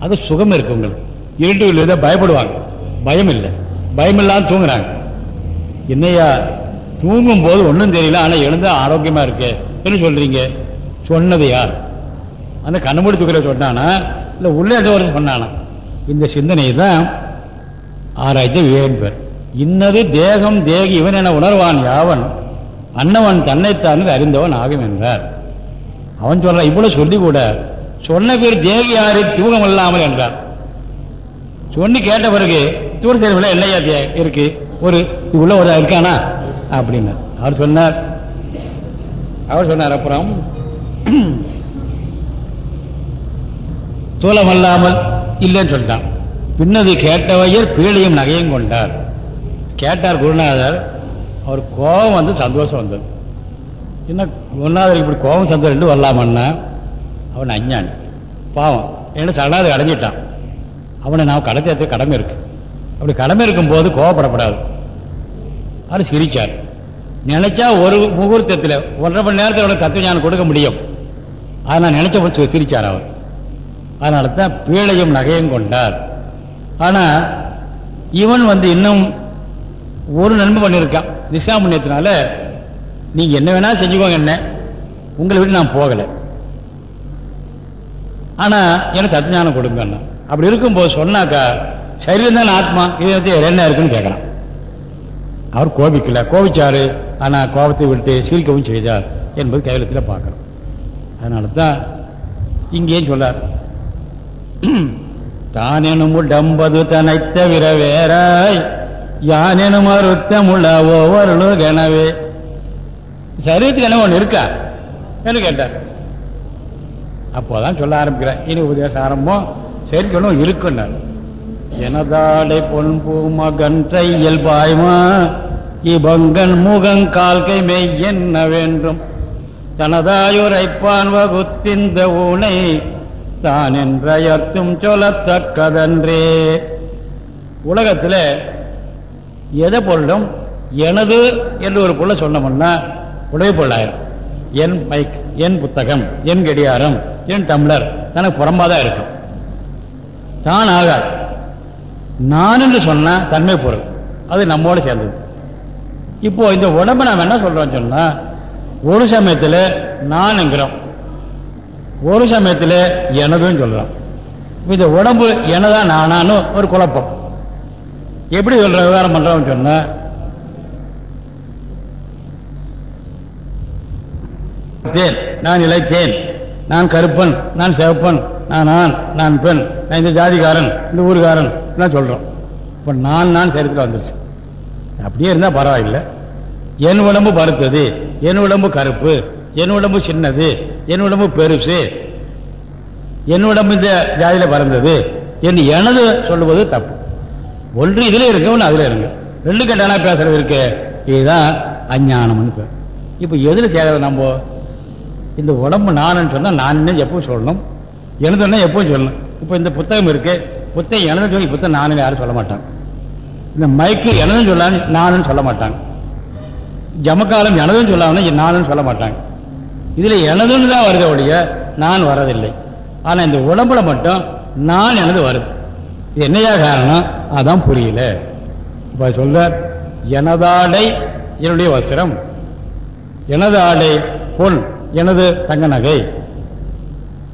அது சுகம் இருக்கு உங்களுக்கு. இருட்டு இல்லை பயப்படுவாங்க. பயம் இல்லை பயம் இல்லாமல் தூங்குறாங்க. என்னையா தூங்கும் போது ஒன்றும் தெரியல ஆனால் எழுந்தா ஆரோக்கியமாக இருக்கு. என்ன சொல்றீங்க? சொன்னது யார்? அந்த கண்ணமூடி தூக்கில சொன்னானா? இல்லை உள்ளே ஏதோ ஒரு சொன்னானா? இந்த சிந்தனை தான் ஆராய்ச்சி விவேகம் இன்னது தேகம் தேகி இவன் என உணர்வான் யாவன்? அன்னவன் தன்னைத்தான் அறிந்தவன் ஆகும் என்றார். அவன் சொல்றான் இவ்வளவு சொல்லி கூட சொன்ன பேர் தேகியாறு தூகம் இல்லாமல் என்றார். சொன்னி கேட்ட பிறகு தூர செயல்பட என்னையா தே- இருக்கு? ஒரு இது உள்ள ஒரு இருக்கானா? அப்படின்னு அவர் சொன்னார். அவர் சொன்னார் அப்புறம் தூலம் அல்லாமல் இல்லைன்னு சொல்லிட்டான். பின்னது கேட்டவையர் பீழையும் நகையும் கொண்டார். கேட்டார் குருநாதர் அவர் கோபம் வந்து சந்தோஷம் வந்தது. என்ன குருநாதர் இப்படி கோபம் சந்தோஷம் ரெண்டு வரலாமன்னா அவன் அஞ்ஞானி பாவம் ஏன்னா சடாது அடைஞ்சிட்டான் அவனை நான் கடத்த கடமை இருக்கு அப்படி கடமை இருக்கும்போது கோவப்படப்படாது அவர் சிரிச்சார் நினைச்சா ஒரு முகூர்த்தத்தில் ஒன்றரை மணி நேரத்தில் அவனுக்கு தத்துவ ஞானம் கொடுக்க முடியும் ஆனால் நினைச்ச போது சிரிச்சார் அவர் அதனால தான் பீழையும் நகையும் கொண்டார் ஆனால் இவன் வந்து இன்னும் ஒரு நன்மை பண்ணியிருக்கான் நிஷ்கா நீங்கள் என்ன வேணால் செஞ்சுக்கோங்க என்ன உங்களை விட்டு நான் போகலை ஆனா எனக்கு தத்துவஞானம் கொடுங்க அப்படி இருக்கும்போது சொன்னாக்கா சரீரம் தான் ஆத்மா? இதை என்ன இருக்குன்னு கேட்கறான் அவர் கோபிக்கல. கோபிச்சாரு. ஆனால் கோபத்தை விட்டு சீர்க்கவும் செய்தார் என்பது கையெழுத்தில் பார்க்கிறோம். அதனால தான் இங்கேயும் சொல்லார். தானெனும் டம்பது தனை தவிர வேறாய் யானெனும் அறுத்தமுள்ள ஒவ்வொரு கனவே சரீரத்துக்கு என்ன ஒன்று இருக்கா? என்று கேட்டார்? அப்போதான் சொல்ல ஆரம்பிக்கிறேன். இனி உபதேச ஆரம்பம்? சரி இருக்கும் நான். எனதாடை பொன்பூ மகன் தையல் இபங்கன் முகங்கால் கை மெய் என்ன வேண்டும்? தனதாயுரைப்பான் வகுத்திந்த ஊனை தான் என்றயத்தும் சொல்லத்தக்கதன்றே. உலகத்தில் எதை பொருளும் எனது என்று ஒரு பொருளை சொன்னோம்னா உடைய பொருளாயிரும். என் பைக் என் புத்தகம் என் கடியாரம் என் டம்ளர் தனக்கு புறம்பாதான் இருக்கும். தான் ஆகாது. நான் என்று சொன்னா தன்மை பொருள். அது நம்மோட சேர்ந்தது. இப்போ இந்த உடம்பு நாம் என்ன சொல்றோம் சொன்னா ஒரு சமயத்தில் நான்ங்கிறோம் ஒரு சமயத்தில் எனதுன்னு சொல்றோம். இந்த உடம்பு எனதா நானான்னு ஒரு குழப்பம். எப்படி சொல்ற விவகாரம் பண்றோம்னு சொன்னா தேன் நான் இழைத்தேன். நான் கருப்பன் நான் சிவப்பன் நான் ஆண் நான் பெண் நான் இந்த ஜாதிகாரன் இந்த ஊருக்காரன் நான் சொல்றோம். இப்போ நான் நான் சரித்தில் வந்துருச்சு. அப்படியே இருந்தா பரவாயில்லை. என் உடம்பு பருத்தது என் உடம்பு கருப்பு என் உடம்பு சின்னது என் உடம்பு பெருசு என் உடம்பு இந்த ஜாதியில பறந்தது. என் எனது சொல்லுவது தப்பு. ஒன்று இதுல இருக்கு ஒன்று அதுல இருக்கு ரெண்டு கட்டானா பேசுறது இருக்கு. இதுதான் அஞ்ஞானம்னு பேர். இப்போ எதுல சேர்றது நம்ம? இந்த உடம்பு நானுன்னு சொன்னால் நான் எப்போ சொல்லணும்? எனதுன்னா எப்போ சொல்லணும்? இப்போ இந்த புத்தகம் இருக்கு புத்தகம் எனது சொல்லி புத்தகம் நானும் யாரும் சொல்ல மாட்டாங்க. இந்த மைக்கு எனதும் சொல்லாம நானும் சொல்ல மாட்டாங்க. ஜமக்காலம் எனதும் சொல்லாமல் நானும் சொல்ல மாட்டாங்க. இதில் எனதுன்னு தான் வருது ஒழிய நான் வரதில்லை. ஆனால் இந்த உடம்புல மட்டும் நான் எனது வருது. இது என்னையா காரணம்? அதான் புரியல. இப்போ சொல்ற எனதாடை என்னுடைய வஸ்திரம். எனது ஆடை பொன். எனது தங்க நகை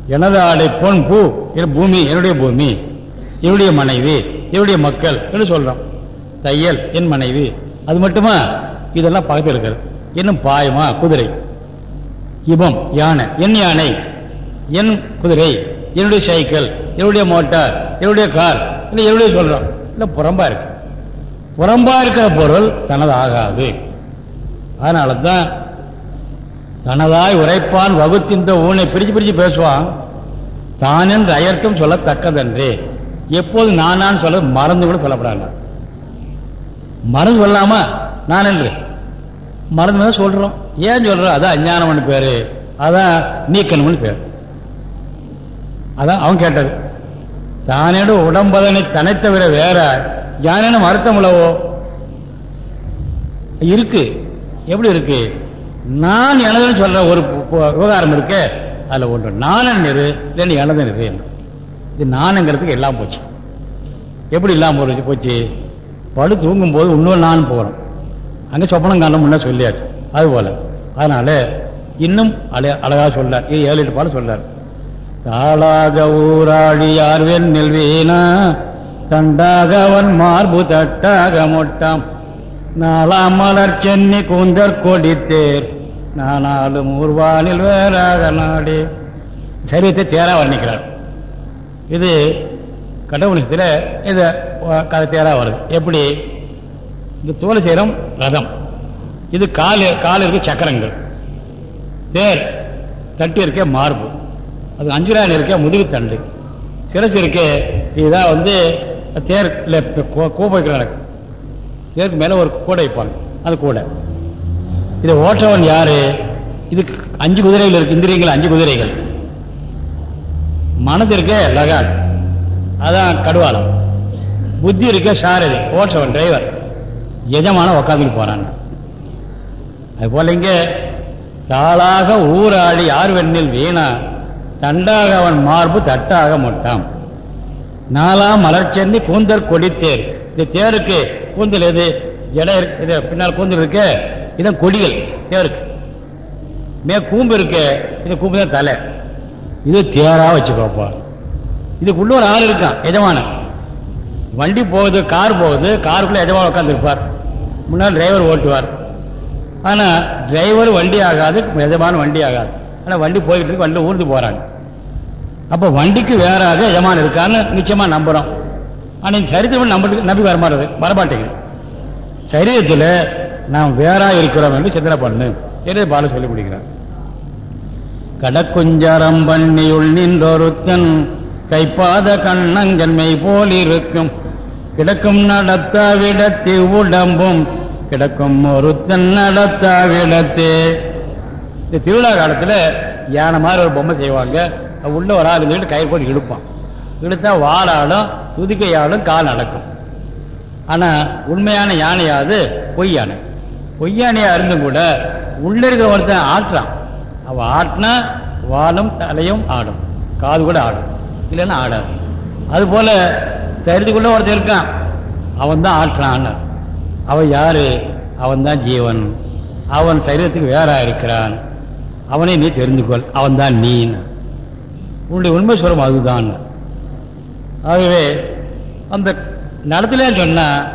எனது ஆடை பொன் பூ என் பூமி என்னுடைய பூமி என்னுடைய மனைவி என்னுடைய மக்கள் என்று சொல்றோம். தையல் என் மனைவி. அது மட்டுமா? இதெல்லாம் பக்கத்தில் இருக்கிறது இன்னும் பாயமா? குதிரை. இபம் யானை. என் யானை என் குதிரை. என்னுடைய சைக்கிள் என்னுடைய மோட்டார் என்னுடைய கார் இல்லை என்னுடைய சொல்றோம். இல்லை புறம்பா இருக்கு. புறம்பா இருக்கிற பொருள் தனது ஆகாது. அதனால தான் தனதாய் உரைப்பான் வகுத்திந்த ஊனை பிரிச்சு பிரிச்சு பேசுவான். தான் என்று அயர்த்தம் சொல்லத்தக்கதன்றே எப்போது நானான்னு சொல்ல மறந்து கூட சொல்லப்படாங்க மறந்து சொல்லாம நான் என்று மறந்து தான் சொல்றோம். ஏன் சொல்றோம்? அதான் அஞ்ஞானம்னு பேரு. அதான் நீக்கணும்னு பேர். அதான் அவன் கேட்டது. தானேடு உடம்பதனை தனித்தவிர வேற ஞானம் அர்த்தம் உள்ளவோ இருக்கு. எப்படி இருக்கு? நான் எனதுன்னு சொல்ற ஒரு விவகாரம் இருக்கு. அதுல ஒன்று நானன் இரு இல்லைன்னு எனதன் இரு. இது நானுங்கிறதுக்கு எல்லாம் போச்சு. எப்படி இல்லாமல் போச்சு போச்சு. படு தூங்கும் போது இன்னும் நான் போகிறோம் அங்கே சொப்பனம் காரணம் முன்னே சொல்லியாச்சு. அதுபோல் அதனால இன்னும் அழ அழகா சொல்றார். இது ஏழு எட்டு பாடம் சொல்றார். தாளாக ஊராடி யார் வெண்ணில் வீணா? தண்டாக அவன் மார்பு தட்டாக மொட்டாம். நாலாம் மலர் சென்னி கூந்தற் கொடித்தேர். நானாலும் ஊர்வானில் வேறாக நாடி. சரீரத்தை தேரா வர்ணிக்கிறார் இது கடவுளத்தில் இது கதை தேரா வருது. எப்படி? இந்த தோல் சேரம் ரதம். இது கால் கால் இருக்க சக்கரங்கள். தேர் தட்டி இருக்க மார்பு. அது அஞ்சுரான் இருக்க முதுகு தண்டு. சிரசு இருக்க இதுதான் வந்து தேர்ல கூப்பை நடக்கும். தேருக்கு மேலே ஒரு கூடை வைப்பாங்க. அது கூடை. இதை ஓட்டவன் யாரு? இதுக்கு அஞ்சு குதிரைகள் இருக்கு. இந்திரியங்கள் அஞ்சு குதிரைகள். மனது இருக்க லகான் அதான் கடுவாளம். புத்தி இருக்க சாரதி. ஓட்டவன் டிரைவர் எஜமான உக்காந்துட்டு போறாங்க அது போல இங்க தாளாக ஊராடி யார் வெண்ணில் வீணா? தண்டாக அவன் மார்பு தட்டாக மட்டான் நாலாம் மலர்ச்சேர்ந்து கூந்தல் கொடித்தேர். இந்த தேருக்கு கூந்தல் எது? ஜட இருக்கு. இது பின்னால் கூந்தல் இருக்கு. இதான் கொடிகள். தேருக்கு மே கூம்பு இருக்கு. இந்த கூம்பு தான் தலை. இது தேரா வச்சுக்கோப்பா. இதுக்குள்ள ஒரு ஆள் இருக்கான் எஜமான வண்டி போகுது கார் போகுது காருக்குள்ள எஜமான உட்காந்துருப்பார் முன்னால் டிரைவர் ஓட்டுவார். ஆனால் டிரைவர் வண்டி ஆகாது எஜமான வண்டி ஆகாது. ஆனால் வண்டி போய்கிட்டு இருக்கு வண்டி ஊர்ந்து போகிறாங்க அப்போ வண்டிக்கு வேறாக எஜமான இருக்கான்னு நிச்சயமாக நம்புகிறோம் ஆனால் இந்த சரித்திரம் நம்ப நம்பி வரமாட்டது வரமாட்டேங்குது சரீரத்தில் நாம் வேறா இருக்கிறோம் என்று சிந்தனை பண்ணு. என்று பால சொல்லி முடிக்கிறார். கடக்குஞ்சரம் பண்ணியுள் நின்றொருத்தன் கைப்பாத கண்ணங்கன்மை போல் இருக்கும் கிடக்கும் நடத்தாவிடத்தி உடம்பும் கிடக்கும் ஒருத்தன் நடத்தாவிடத்து இந்த திருவிழா காலத்தில் யானை மாதிரி ஒரு பொம்மை செய்வாங்க. அது உள்ள ஒரு ஆள் வீட்டு கை போட்டு இழுப்பான். இழுத்தா வாழாலும் துதிக்கையாலும் கால் நடக்கும். ஆனால் உண்மையான யானையாவது பொய் யானை. பொய் யானையா இருந்தும் கூட உள்ள இருக்கிற ஒருத்தன் ஆட்டுறான். அவள் ஆட்டினா வாலும் தலையும் ஆடும் காது கூட ஆடும் இல்லைன்னா ஆடாது. அதுபோல் போல ஒருத்தன் இருக்கான். அவன் தான் ஆட்டுறான் அவன் யார்? அவன் தான் ஜீவன். அவன் சரீரத்துக்கு வேறா இருக்கிறான். அவனை நீ தெரிந்து கொள் அவன் தான் நீன். உன்னுடைய உண்மை சுரம் அதுதான். ஆகவே அந்த நடத்தலே சொன்னால்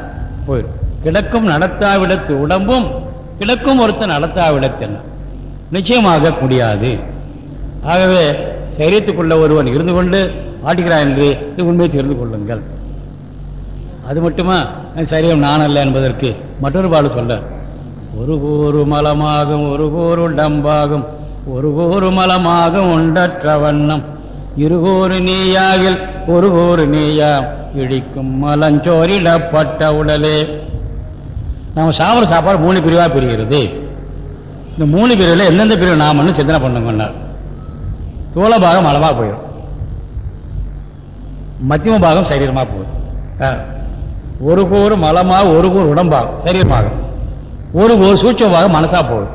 போயிடும். கிடக்கும் நடத்தாவிடத்து உடம்பும் கிடக்கும் ஒருத்தன் நடத்தாவிடத்தென்ன? நிச்சயமாக முடியாது. ஆகவே சரீரத்துக்குள்ள ஒருவன் இருந்து கொண்டு ஆட்டுகிறான் என்று இது உண்மையை தெரிந்து கொள்ளுங்கள். அது மட்டுமா? சரீரம் நான் அல்ல என்பதற்கு மற்றொரு பாடு சொல்ற ஒரு கூறு மலமாகும் ஒரு கூறு டம்பாகும் ஒரு கூறு மலமாகும் உண்டற்ற வண்ணம். இருகூறு நீயாகில் ஒரு கூறு நீயாம் இடிக்கும் மலஞ்சோரிடப்பட்ட உடலே. நம்ம சாப்பிட்ற சாப்பாடு மூணு பிரிவாக பிரிகிறது. இந்த மூணு பிரிவில் எந்தெந்த பிரிவு நாமன்னு சிந்தனை பண்ணுங்கன்னார் தோள பாகம் மலமாக போயிடும். மத்தியம பாகம் சரீரமாக போயிடும் ஒரு கூறு மலமாக ஒரு கூறு உடம்பாகும் சரீரமாகும் ஒரு கூறு சூட்சமாக மனசாக போகும்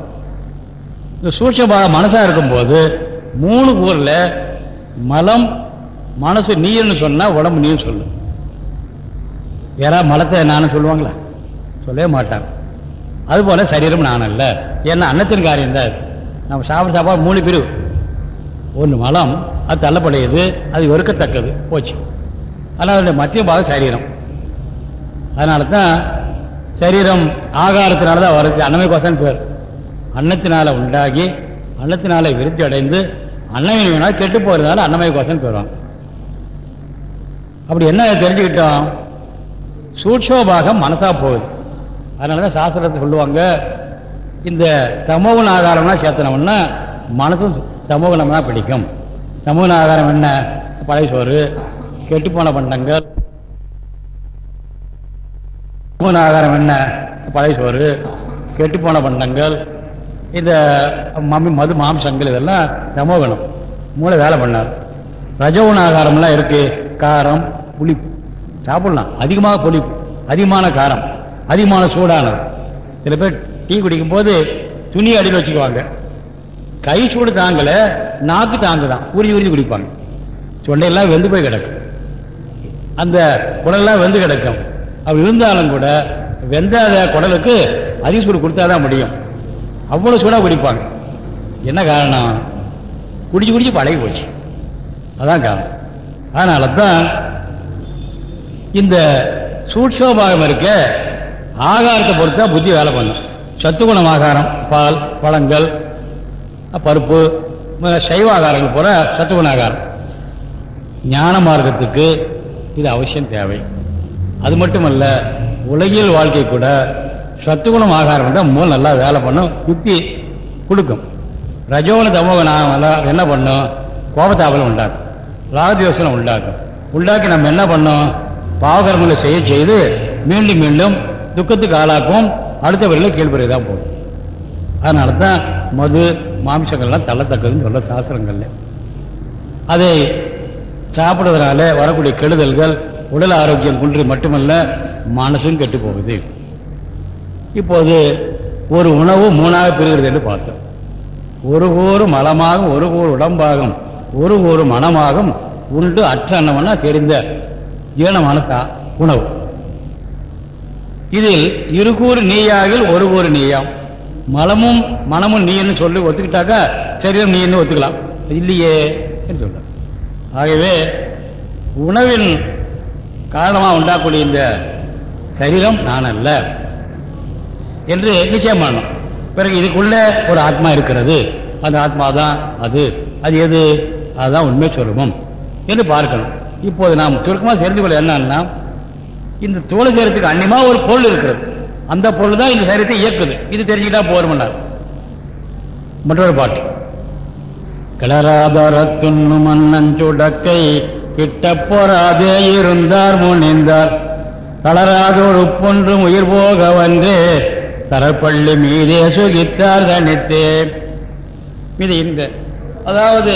இந்த சூட்சமாக மனசாக இருக்கும்போது மூணு கூறில் மலம் மனசு நீர்னு சொன்னால் உடம்பு நீர் சொல்லு யாராவது மலத்தை நானும் சொல்லுவாங்களா? சொல்லவே மாட்டான். அதுபோல் சரீரம் நான் அல்ல. ஏன்னா அன்னத்தின் காரியம் தான் நம்ம சாப்பிட சாப்பாடு மூணு பிரிவு. ஒன்று மலம் அது தள்ளப்படையது அது வெறுக்கத்தக்கது. போச்சு. ஆனால் அதனுடைய மத்திய பாகம் சரீரம். அதனால தான் சரீரம் ஆகாரத்தினால தான் வருது. அன்னமை கோசம் பேர். அன்னத்தினால உண்டாகி அன்னத்தினால விருத்தி அடைந்து அன்னமயனால் கெட்டு போகிறதுனால அன்னமய கோசம் பெறும் அப்படி என்ன தெரிஞ்சுக்கிட்டோம்? சூட்சோபாகம் மனசா போகுது. அதனாலதான் சாஸ்திரத்தை சொல்லுவாங்க. இந்த தமோகன ஆதாரம்னா சேத்தனம்னா மனசும் தமோகுணம்னா பிடிக்கும். தமோகுண ஆகாரம் என்ன? பழைய சோறு கெட்டுப்போன பண்டங்கள். சமூக ஆகாரம் என்ன? பழைய சோறு கெட்டுப்போன பண்டங்கள். இந்த மம்மி மது மாம்சங்கள் இதெல்லாம் தமோகுணம். மூளை வேலை பண்ணார் ரஜகுண ஆகாரம்லாம் இருக்கு. காரம் புளிப்பு. சாப்பிடலாம். அதிகமாக புளிப்பு. அதிகமான காரம். அதிகமான சூடானது. சில பேர் டீ குடிக்கும் போது துணி அடியில் வச்சுக்குவாங்க. கை சூடு தாங்கல நாக்கு தாங்குதான். உறிஞ்சி உறிஞ்சி குடிப்பாங்க. சொண்டையெல்லாம் வெந்து போய் கிடக்கும். அந்த குடல்லாம் வெந்து கிடக்கும். அப்படி இருந்தாலும் கூட வெந்தாத குடலுக்கு அதிக சூடு கொடுத்தாதான் முடியும். அவ்வளவு சூடாக குடிப்பாங்க. என்ன காரணம்? குடிச்சு குடிச்சு பழகி போச்சு. அதான் காரணம். அதனால தான் இந்த சூட்சோபாகம் இருக்க ஆகாரத்தை பொறுத்தா புத்தி வேலை பண்ணும். சத்துக்குணம் ஆகாரம் பால் பழங்கள் பருப்பு சைவ ஆகாரங்கள் போல சத்துகுண ஆகாரம். ஞான மார்க்கத்துக்கு இது அவசியம் தேவை. அது மட்டுமல்ல உலகியல் வாழ்க்கை கூட சத்துகுணம் ஆகாரம் தான் மூலம் நல்லா வேலை பண்ணும் புத்தி கொடுக்கும். ரஜோன தமோகனாக என்ன பண்ணும்? கோபத்தாபலம் உண்டாக்கும். ராகதியோசனம் உண்டாக்கும். உண்டாக்கி நம்ம என்ன பண்ணோம்? பாவகர்மங்களை செய்ய செய்து மீண்டும் மீண்டும் துக்கத்துக்கு ஆளாக்கும். அடுத்தவர்களை கீழ்பறை தான் போகும். அதனால தான் மது மாம்சங்கள்லாம் தள்ளத்தக்கதுன்னு சொல்ல சாஸ்திரங்கள்ல. அதை சாப்பிடுவதனால வரக்கூடிய கெடுதல்கள் உடல் ஆரோக்கியம் குன்றி மட்டுமல்ல மனசும் கெட்டு போகுது இப்போது ஒரு உணவு மூணாக பிரிகிறது என்று பார்த்தோம். ஒரு ஒரு மலமாகும் ஒரு ஒரு உடம்பாகும் ஒரு ஒரு மனமாகும் உண்டு அற்ற அன்னம்னா தெரிந்த ஜீரணமான உணவு. இதில் இரு கூறு நீயாகில் ஒரு கூறு நீயாம் மலமும் மனமும் நீன்னு சொல்லி ஒத்துக்கிட்டாக்கா சரீரம் நீன்னு ஒத்துக்கலாம். இல்லையே என்று சொல்ற ஆகவே உணவின் காரணமாக உண்டாக்கூடிய இந்த சரீரம் நான் அல்ல என்று நிச்சயம் பண்ணணும். பிறகு இதுக்குள்ள ஒரு ஆத்மா இருக்கிறது. அந்த ஆத்மா தான் அது. அது எது? அதுதான் உண்மை சொல்லுவோம் என்று பார்க்கணும். இப்போது நாம் சுருக்கமாக தெரிந்து கொள்ள என்னன்னா இந்த தோல் சேரத்துக்கு அன்னியமா ஒரு பொருள் இருக்கிறது. அந்த பொருள் தான் இந்த சரீரத்தை இயக்குது. இது தெரிஞ்சுக்கிட்டா போருமன்னார் மற்றொரு பாட்டு. கிளராதரத்துண்ணு மன்னஞ்சுடக்கை கிட்ட போராதே இருந்தார் முனைந்தார். தளராதோடு உப்பொன்றும் உயிர் போக வந்தே. தரப்பள்ளி மீதே சுகித்தார் தனித்தே. இது இந்த அதாவது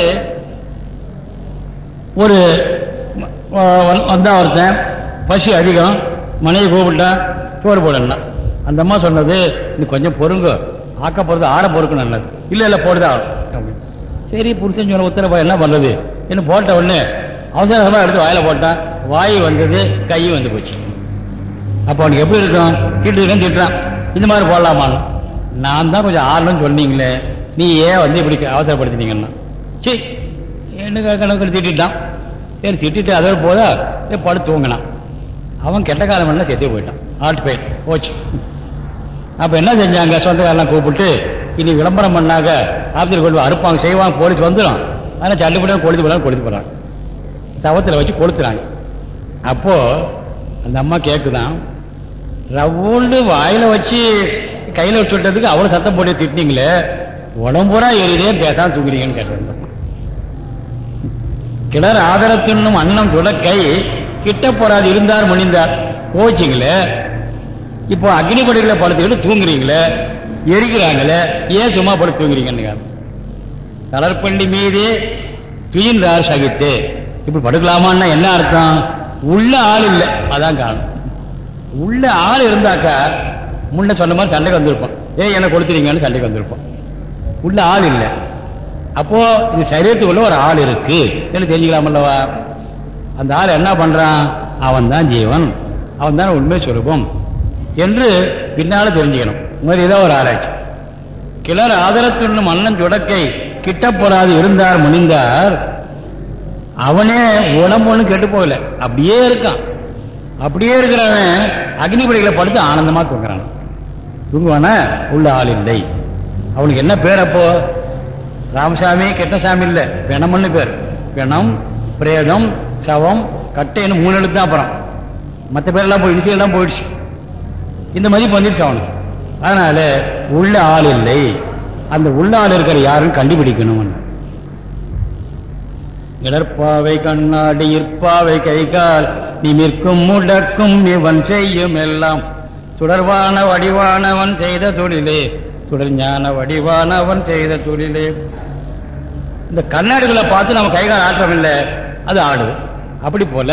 ஒரு வந்தா ஒருத்தன் பசி அதிகம் மனைவி கூப்பிட்டா சோறு போடலாம். அந்த அம்மா சொன்னது நீ கொஞ்சம் பொறுங்க. ஆக்க போகிறது ஆற பொறுக்கணும் நல்லது. இல்லை இல்லை போடுதா? சரி புருஷன் சொன்ன உத்தரவு என்ன பண்ணுறது என்ன போட்ட உடனே அவசரமாக எடுத்து வாயில் போட்டான் வாய் வந்தது கை வந்து போச்சு. அப்போ அவனுக்கு எப்படி இருக்கும்? திட்டுன்னு திட்டுறான். இந்த மாதிரி போடலாமான்னு நான் தான் கொஞ்சம் ஆறணும்னு சொன்னீங்களே. நீ ஏன் வந்து இப்படி அவசரப்படுத்தினீங்கன்னா? சரி என்ன கணக்கு திட்டான் சரி திட்டிட்டு அதோட போதா ஏ படுத்து தூங்கினான். அவன் கெட்ட காலம் என்ன செத்தே போயிட்டான். ஹார்ட் பெயின் போச்சு அப்போ என்ன செஞ்சாங்க? சொந்தக்காரெல்லாம் கூப்பிட்டு இனி விளம்பரம் பண்ணாங்க ஆபத்தில் கொண்டு அறுப்பாங்க. செய்வாங்க. போலீஸ் வந்துடும் ஆனால் சல்லுபடியாக கொளுத்து போறாங்க கொளுத்து போகிறாங்க தவத்தில் வச்சு கொளுத்துறாங்க. அப்போது அந்த அம்மா கேட்குதான் ரவுண்டு வாயில் வச்சு கையில் வச்சு விட்டதுக்கு அவ்வளோ சத்தம் போட்டு திட்டிங்களே உடம்புறா எரிதே பேசாமல் தூக்குறீங்கன்னு கேட்டிருந்தோம் கிளர் ஆதரத்தின்னும் அன்னம் துடக்கை கிட்ட போறாது இருந்தார் முனிந்தார். போச்சுங்களே இப்போ அக்னி படுகளை படுத்துக்கிட்டு தூங்குறீங்களே. எரிக்கிறாங்களே. ஏன் சும்மா படுத்து தூங்குறீங்கன்னு தளர்பண்டி மீது துயின்றார் சகித்து. இப்படி படுக்கலாமான்னா என்ன அர்த்தம்? உள்ள ஆள் இல்லை. அதான் காரணம். உள்ள ஆள் இருந்தாக்கா முன்ன சொன்ன மாதிரி சண்டைக்கு வந்திருப்போம். ஏன் என்ன கொடுத்துறீங்கன்னு சண்டைக்கு வந்திருப்போம். உள்ள ஆள் இல்லை. அப்போ இது சரீரத்துக்குள்ள ஒரு ஆள் இருக்கு. என்று தெரிஞ்சுக்கலாமல்லவா அந்த ஆள் என்ன பண்றான்? அவன் தான் ஜீவன். அவன் தான் உண்மை சுரூபம். என்று பின்னால தெரிஞ்சுக்கணும். முதல் இதான் ஒரு ஆராய்ச்சி. கிளர் ஆதரத்துண்ணும் அண்ணன் சுடக்கை கிட்டப்படாது இருந்தார் முனிந்தார். அவனே உடம்பு ஒண்ணும் கெட்டு போகல. அப்படியே இருக்கான். அப்படியே இருக்கிறவன் அக்னிபடிகளை படுத்து ஆனந்தமா தூங்குறான். தூங்குவானா? உள்ள ஆள் இல்லை. அவனுக்கு என்ன பேர் அப்போ? ராமசாமி கெட்டசாமி இல்லை. பிணம்னு பேர். பிணம் பிரேதம் சவம் கட்டைன்னு மூணு எழுத்து தான் அப்புறம். மற்ற பேரெல்லாம் போய் இனிசியெல்லாம் போயிடுச்சு. இந்த மதிப்பு வந்துடுச்சு அவனுக்கு. அதனால உள்ள ஆள் இல்லை. அந்த உள்ள ஆள் இருக்கிற யாரும் கண்டுபிடிக்கணும் இடர்பாவை கண்ணாடி இற்பாவை கைகால் நீ நிமிர்க்கும் முடக்கும் இவன் செய்யும் எல்லாம். சுடர்வான வடிவானவன் செய்த தொழிலே சுடர்ஞான வடிவானவன் செய்த தொழிலே. இந்த கண்ணாடிகளை பார்த்து நம்ம கை கால் அது ஆடுது அப்படி போல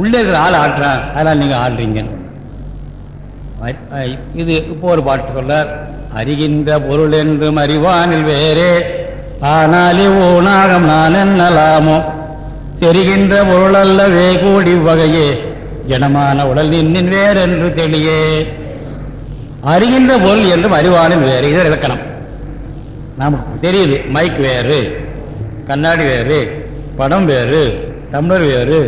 உள்ளே இருக்கிற ஆள் ஆடுறான் அதனால் நீங்கள் ஆடுறீங்க. இது இப்போ ஒரு பாட்டு சொல்றார் அறிகின்ற பொருள் என்றும் அறிவானில் வேறே ஆனாலே ஊனாகம் நான் என்னலாமோ? தெரிகின்ற பொருள் அல்லவே கூடி வகையே ஜனமான உடல் நின்னின் வேறென்று தெளியே. அறிகின்ற பொருள் என்றும் அறிவானில் வேறு இது இலக்கணம். நமக்கு தெரியுது மைக் வேறு கண்ணாடி வேறு படம் வேறு டம்ளர் வேறு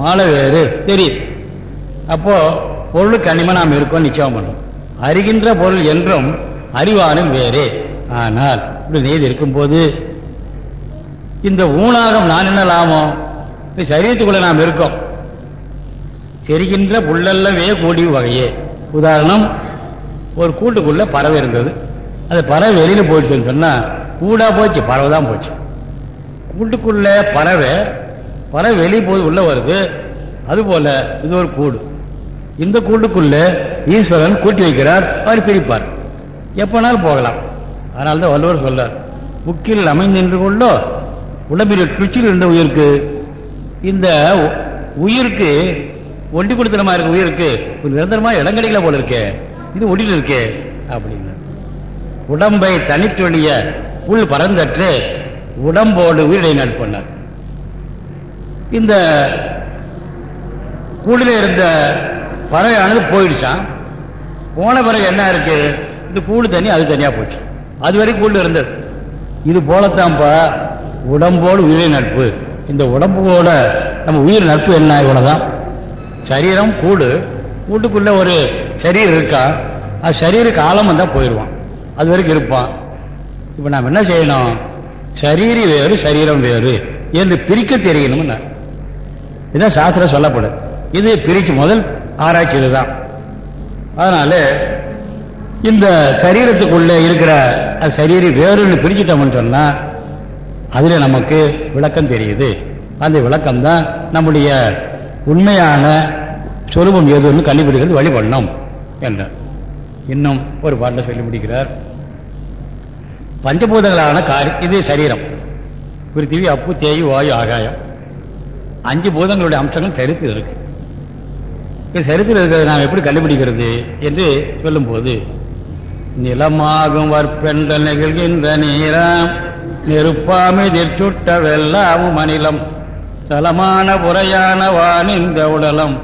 மாலை வேறு தெரியுது அப்போ பொருள் அனிமா நாம் இருக்கோம் நிச்சயம் பண்ணும். அறிகின்ற பொருள் என்றும் அறிவானும் வேறு. ஆனால் இப்படி நெய்து இருக்கும்போது இந்த ஊனாகம் நான் என்ன லாபம்? இந்த சரீரத்துக்குள்ள நாம் இருக்கோம். செரிகின்ற புல்லல்லவே கூடி வகையே. உதாரணம் ஒரு கூட்டுக்குள்ள பறவை இருந்தது. அது பறவை வெளியில போயிடுச்சுன்னு சொன்னால் கூடா போச்சு பறவை தான் போச்சு. கூட்டுக்குள்ள பறவை பறவை வெளியே போது உள்ள வருது. அதுபோல இது ஒரு கூடு. இந்த கூட்டுக்குள்ள ஈஸ்வரன் கூட்டி வைக்கிறார் அவர் பிரிப்பார். எப்போனாலும் போகலாம். அதனால தான் வள்ளுவர் சொல்றார் புக்கில் அமைந்தின்று கொண்டோ உடம்பில் குச்சில் இருந்த உயிருக்கு. இந்த உயிருக்கு ஒண்டி கொடுத்தனமா இருக்க உயிருக்கு. ஒரு நிரந்தரமா இடம் கிடைக்கல போல இருக்கே. இது ஒடியில் இருக்கே அப்படின்னு. உடம்பை தனித்தொழிய உள் பறந்தற்று உடம்போடு உயிரை நட்பண்ணார் இந்த கூடில இருந்த பறவையானது போயிடுச்சான் போன பிறகு என்ன இருக்கு? இந்த கூடு தண்ணி அது தனியாக போச்சு அது வரைக்கும் கூடு இருந்தது. இது போலத்தான்ப்பா உடம்போடு உயிரை நட்பு. இந்த உடம்போட நம்ம உயிர் நட்பு என்ன இவ்வளோதான் சரீரம் கூடு. கூட்டுக்குள்ள ஒரு சரீரம் இருக்கா? அது சரீர காலம் வந்தால் போயிடுவான் அது வரைக்கும் இருப்பான். இப்போ நாம் என்ன செய்யணும்? சரீரி வேறு சரீரம் வேறு என்று பிரிக்க தெரியணும்னு இதுதான் சாஸ்திரம் சொல்லப்படும் இது பிரிச்சு முதல் ஆராய்ச்சி இதுதான் அதனால இந்த சரீரத்துக்குள்ள இருக்கிற சரீரை சரீரி வேறுன்னு பிரிச்சுட்டோம்னு சொன்னா அதுல நமக்கு விளக்கம் தெரியுது. அந்த விளக்கம் தான் நம்முடைய உண்மையான சொரூபம் எதுன்னு கண்டுபிடிக்கிறது வழிபடணும் என்றார். இன்னும் ஒரு பாட்டில் சொல்லி முடிக்கிறார். பஞ்சபூதங்களான காரி இது சரீரம். பிருத்திவி அப்பு தேய் வாயு ஆகாயம். அஞ்சு பூதங்களுடைய அம்சங்கள் சரித்தில் இருக்கு. இப்போ சரித்தில் இருக்கிறது நாம் எப்படி கண்டுபிடிக்கிறது என்று சொல்லும்போது நிலமாகும் வற்பென்ற நிகழ்கின்ற நீராம் நெருப்பாமிதிர் சுட்ட வெல்லாமும் அனிலம் சலமான புறையான வானிந்த உடலம்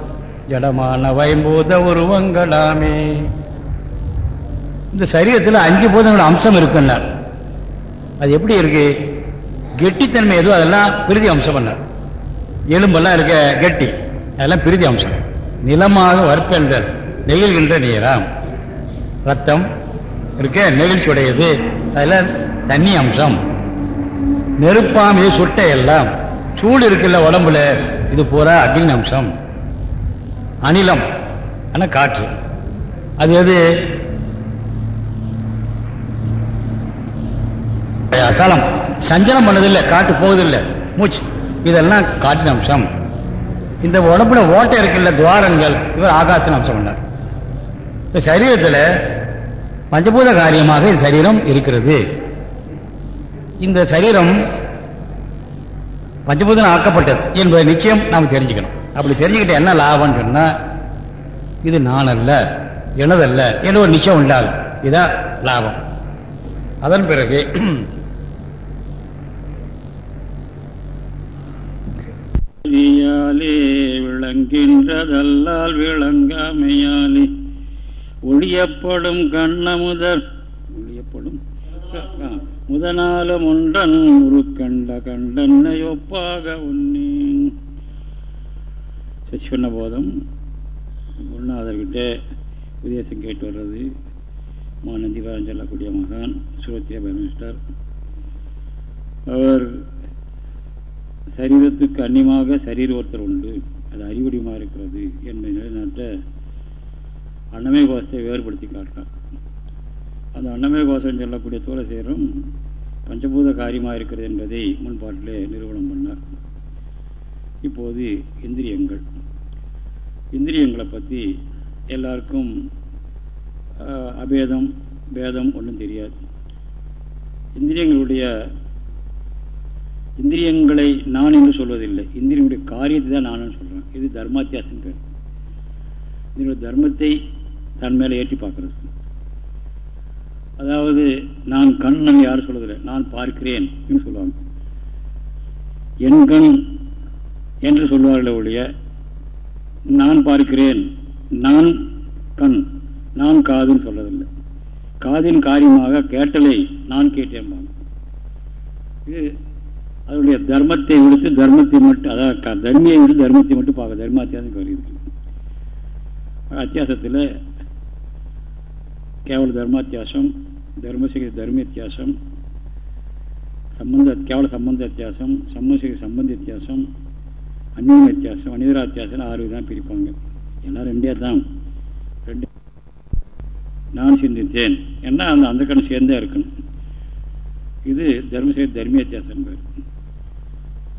ஜடமான வைம்பூத உருவங்களாமே. இந்த சரீரத்தில் அஞ்சு பூதங்களோட அம்சம் இருக்குன்னார். அது எப்படி இருக்கு? கெட்டித்தன்மை எதுவும் அதெல்லாம் பிரிதி அம்சம் பண்ணார். எலும்பெல்லாம் இருக்க கெட்டி. அதெல்லாம் பிரிதி அம்சம். நிலமாக வற்பென்ற நெகிழ்கின்ற நீராம். ரத்தம் இருக்க நெகிழ்ச்சி உடையது அதெல்லாம் தண்ணி அம்சம். நெருப்பாம் இது சுட்ட எல்லாம். சூடு இருக்குல்ல உடம்புல இது பூரா அக்னி அம்சம். அனிலம் ஆனால் காற்று. அது எது? அசலம். சஞ்சலம் பண்ணதில்லை காற்று போவதில்லை மூச்சு. இதெல்லாம் காற்றின் அம்சம். இந்த உடம்புல ஓட்டை இருக்குல்ல துவாரங்கள் இவர் ஆகாசின் அம்சம் பண்ணார். இந்த சரீரத்தில் பஞ்சபூத காரியமாக இந்த சரீரம் இருக்கிறது. இந்த சரீரம் பஞ்சபூதம் ஆக்கப்பட்டது என்பதை நிச்சயம் நாம் தெரிஞ்சுக்கணும். அப்படி தெரிஞ்சுக்கிட்ட என்ன லாபம்னு சொன்னால் இது நான் அல்ல எனதல்ல என்ற ஒரு நிச்சயம் உண்டாகும். இதான் லாபம். அதன் பிறகு ஒளியாலே விளங்கின்றதல்லால் விளங்காமையாலே. ஒளியப்படும் கண்ணமுதர் ஒளியப்படும் ஆ, முதனாலும் ஒன்றன் ஒரு கண்ட கண்டன்னை ஒப்பாக உன்னேன் சச்சிவண்ண போதம் குருநாதர்கிட்ட உபதேசம் கேட்டு வர்றது மாநந்திவாரன் சொல்லக்கூடிய மகான் சுரத்திய பரமிஸ்டர் அவர் சரீரத்துக்கு அந்நியமாக சரீர ஒருத்தர் உண்டு. அது அறிவடிமாக இருக்கிறது என்பதை நிலைநாட்ட அன்னமே கோஷத்தை வேறுபடுத்தி காட்டுறார். அந்த அன்னமே கோஷம் சொல்லக்கூடிய தோலசேரம் பஞ்சபூத காரியமாக இருக்கிறது என்பதை முன்பாட்டிலே நிறுவனம் பண்ணார். இப்போது இந்திரியங்கள். இந்திரியங்களை பற்றி எல்லாருக்கும் அபேதம் பேதம் ஒன்றும் தெரியாது. இந்திரியங்களுடைய இந்திரியங்களை நான் என்று சொல்வதில்லை. இந்திரியனுடைய காரியத்தை தான் நான் சொல்கிறேன் இது தர்மாத்தியாசம் பேர். இதனுடைய தர்மத்தை தன் மேலே ஏற்றி பார்க்கறது. அதாவது நான் கண்ணன் யாரும் சொல்வதில்லை நான் பார்க்கிறேன் என்று சொல்லுவாங்க. என் கண் என்று சொல்வார்கள் ஒழிய நான் பார்க்கிறேன். நான் கண். நான் காதுன்னு சொல்றதில்லை காதின் காரியமாக கேட்டலை நான் கேட்டேன். இது அதனுடைய தர்மத்தை விடுத்து தர்மத்தை மட்டும் அதாவது தர்மியை விட தர்மத்தை மட்டும் பார்க்க தர்மாத்தியாசம் வருகிறது. அத்தியாசத்தில் கேவல தர்மாத்தியாசம் தர்மசிகை தர்ம வித்தியாசம் சம்பந்த கேவல சம்பந்த வித்தியாசம் சம்மசிகை சம்பந்த வித்தியாசம் அந்நிய வித்தியாசம் அனிதரா வித்தியாசம் ஆறு தான் பிரிப்பாங்க. எல்லாம் ரெண்டே தான். ரெண்டு. நான் சிந்தித்தேன். ஏன்னா அந்த அந்த கண் சேர்ந்தே இருக்கணும். இது தர்மசேக தர்மியத்தியாசம் பேர்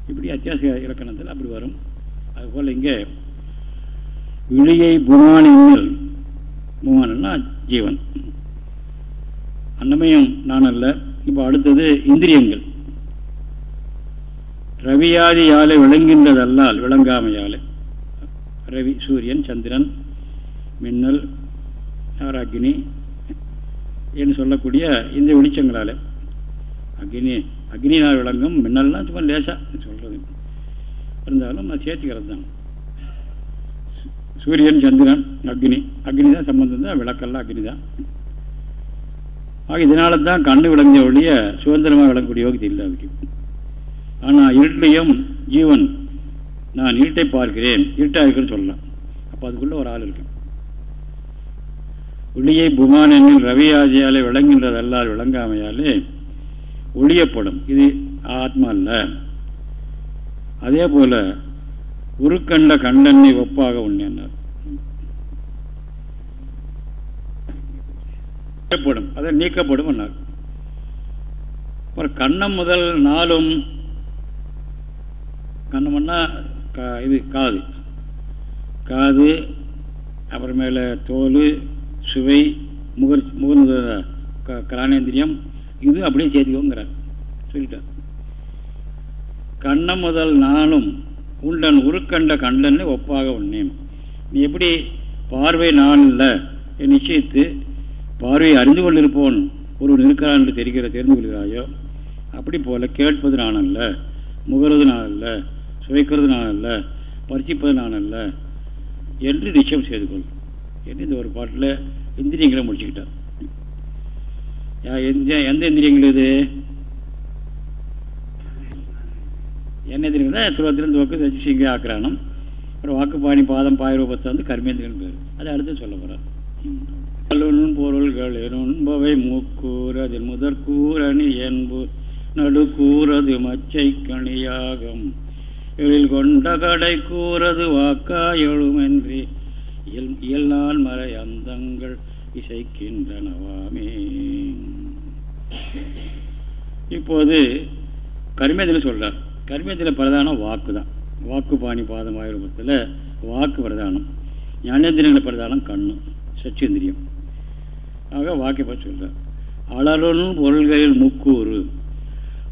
இப்படி அத்தியாச இலக்கணத்தில் அப்படி வரும். அதுபோல் இங்கே விழியை புமானில் புமானன்னா ஜீவன். அன்னமயம் நான் அல்ல. இப்போ அடுத்தது இந்திரியங்கள். ரவியாதியாலே விளங்கின்றதல்லால் விளங்காமையாலே. ரவி சூரியன் சந்திரன் மின்னல் அக்னி என்று சொல்லக்கூடிய இந்த வெளிச்சங்களால். அக்னி அக்னினால் விளங்கும் மின்னல்லாம் சும்மா லேசாக சொல்கிறது இருந்தாலும் அது சேர்த்துக்கிறது தான். சூரியன் சந்திரன் அக்னி. அக்னி தான் சம்பந்தம் தான் விளக்கெல்லாம் அக்னி தான். ஆக இதனால தான் கண்ணு விளங்கிய ஒழிய சுதந்திரமாக விளங்கக்கூடிய யோகத்தை இல்லை அதுக்கு. ஆனால் இருட்லையும் ஜீவன் நான் இருட்டை பார்க்கிறேன் இருட்டாக இருக்குன்னு சொல்லலாம். அப்போ அதுக்குள்ளே ஒரு ஆள் இருக்கு. ஒளியை புமானில் ரவி ஆதியாலே விளங்குகின்றதல்லால் விளங்காமையாலே ஒளியப்படும் இது ஆத்மா அல்ல. அதே போல உருக்கண்ட கண்டனை ஒப்பாக உண்ணினார். நீக்கப்படும் அதை நீக்கப்படும் என்னார். அப்புறம் கண்ணம் முதல் நாளும் கண்ணம்னா இது காது. காது அப்புறமேல தோல் சுவை முகர் முகர்ந்த கிராணேந்திரியம் இது அப்படியே சேர்த்துக்கோங்கிறார் சொல்லிட்டார். கண்ணம் முதல் நானும் உண்டன் உருக்கண்ட கண்டன்னு ஒப்பாக உண்ணேன். நீ எப்படி பார்வை நாளில் நிச்சயித்து பார்வையை அறிந்து கொண்டிருப்போன் ஒருவன் இருக்கிறான் என்று தெரிகிற தெரிந்து கொள்கிறாயோ? அப்படி போல கேட்பது நான் அல்ல முகர்வது நான் அல்ல சுவைக்கிறது நான் அல்ல பரிசிப்பது நான் அல்ல என்று நிச்சயம் செய்து கொள். என்று இந்த ஒரு பாட்டில் இந்திரியங்களை முடிச்சுக்கிட்டார். எந்த எந்த இந்திரியங்கள் இது? என்ன இந்திரியங்கள்? தான் சுலத்திலிருந்து துவக்கு சச்சி சிங்க ஆக்கிரானம் அப்புறம் வாக்குப்பாணி பாதம் பாய் ரூபத்தை வந்து கர்மேந்திரன் பேர். அதை அடுத்து சொல்ல போகிறார் பொருள்கள் என்பவை மூக்கூர் அதில் முதற்கூரணி என்பு நடுக்கூறது மச்சை கணியாகும் எழில் கொண்ட கடை கூறது வாக்கா எழுமென்றி இயல் இயல்நாள் மறை அந்தங்கள் இசைக்கின்றனவாமே. இப்போது கர்மத்தில் சொல்கிறார் கர்மத்தில் பிரதானம் வாக்கு தான் வாக்கு பாணி பாதம் ஆயுர்வத்தில் வாக்கு பிரதானம். ஞானேந்திரங்கள் பிரதானம் கண்ணு சச்சேந்திரியம். ஆக வாக்கை பற்றி சொல்கிறார் அலரும் பொருள்களில் முக்கூறு.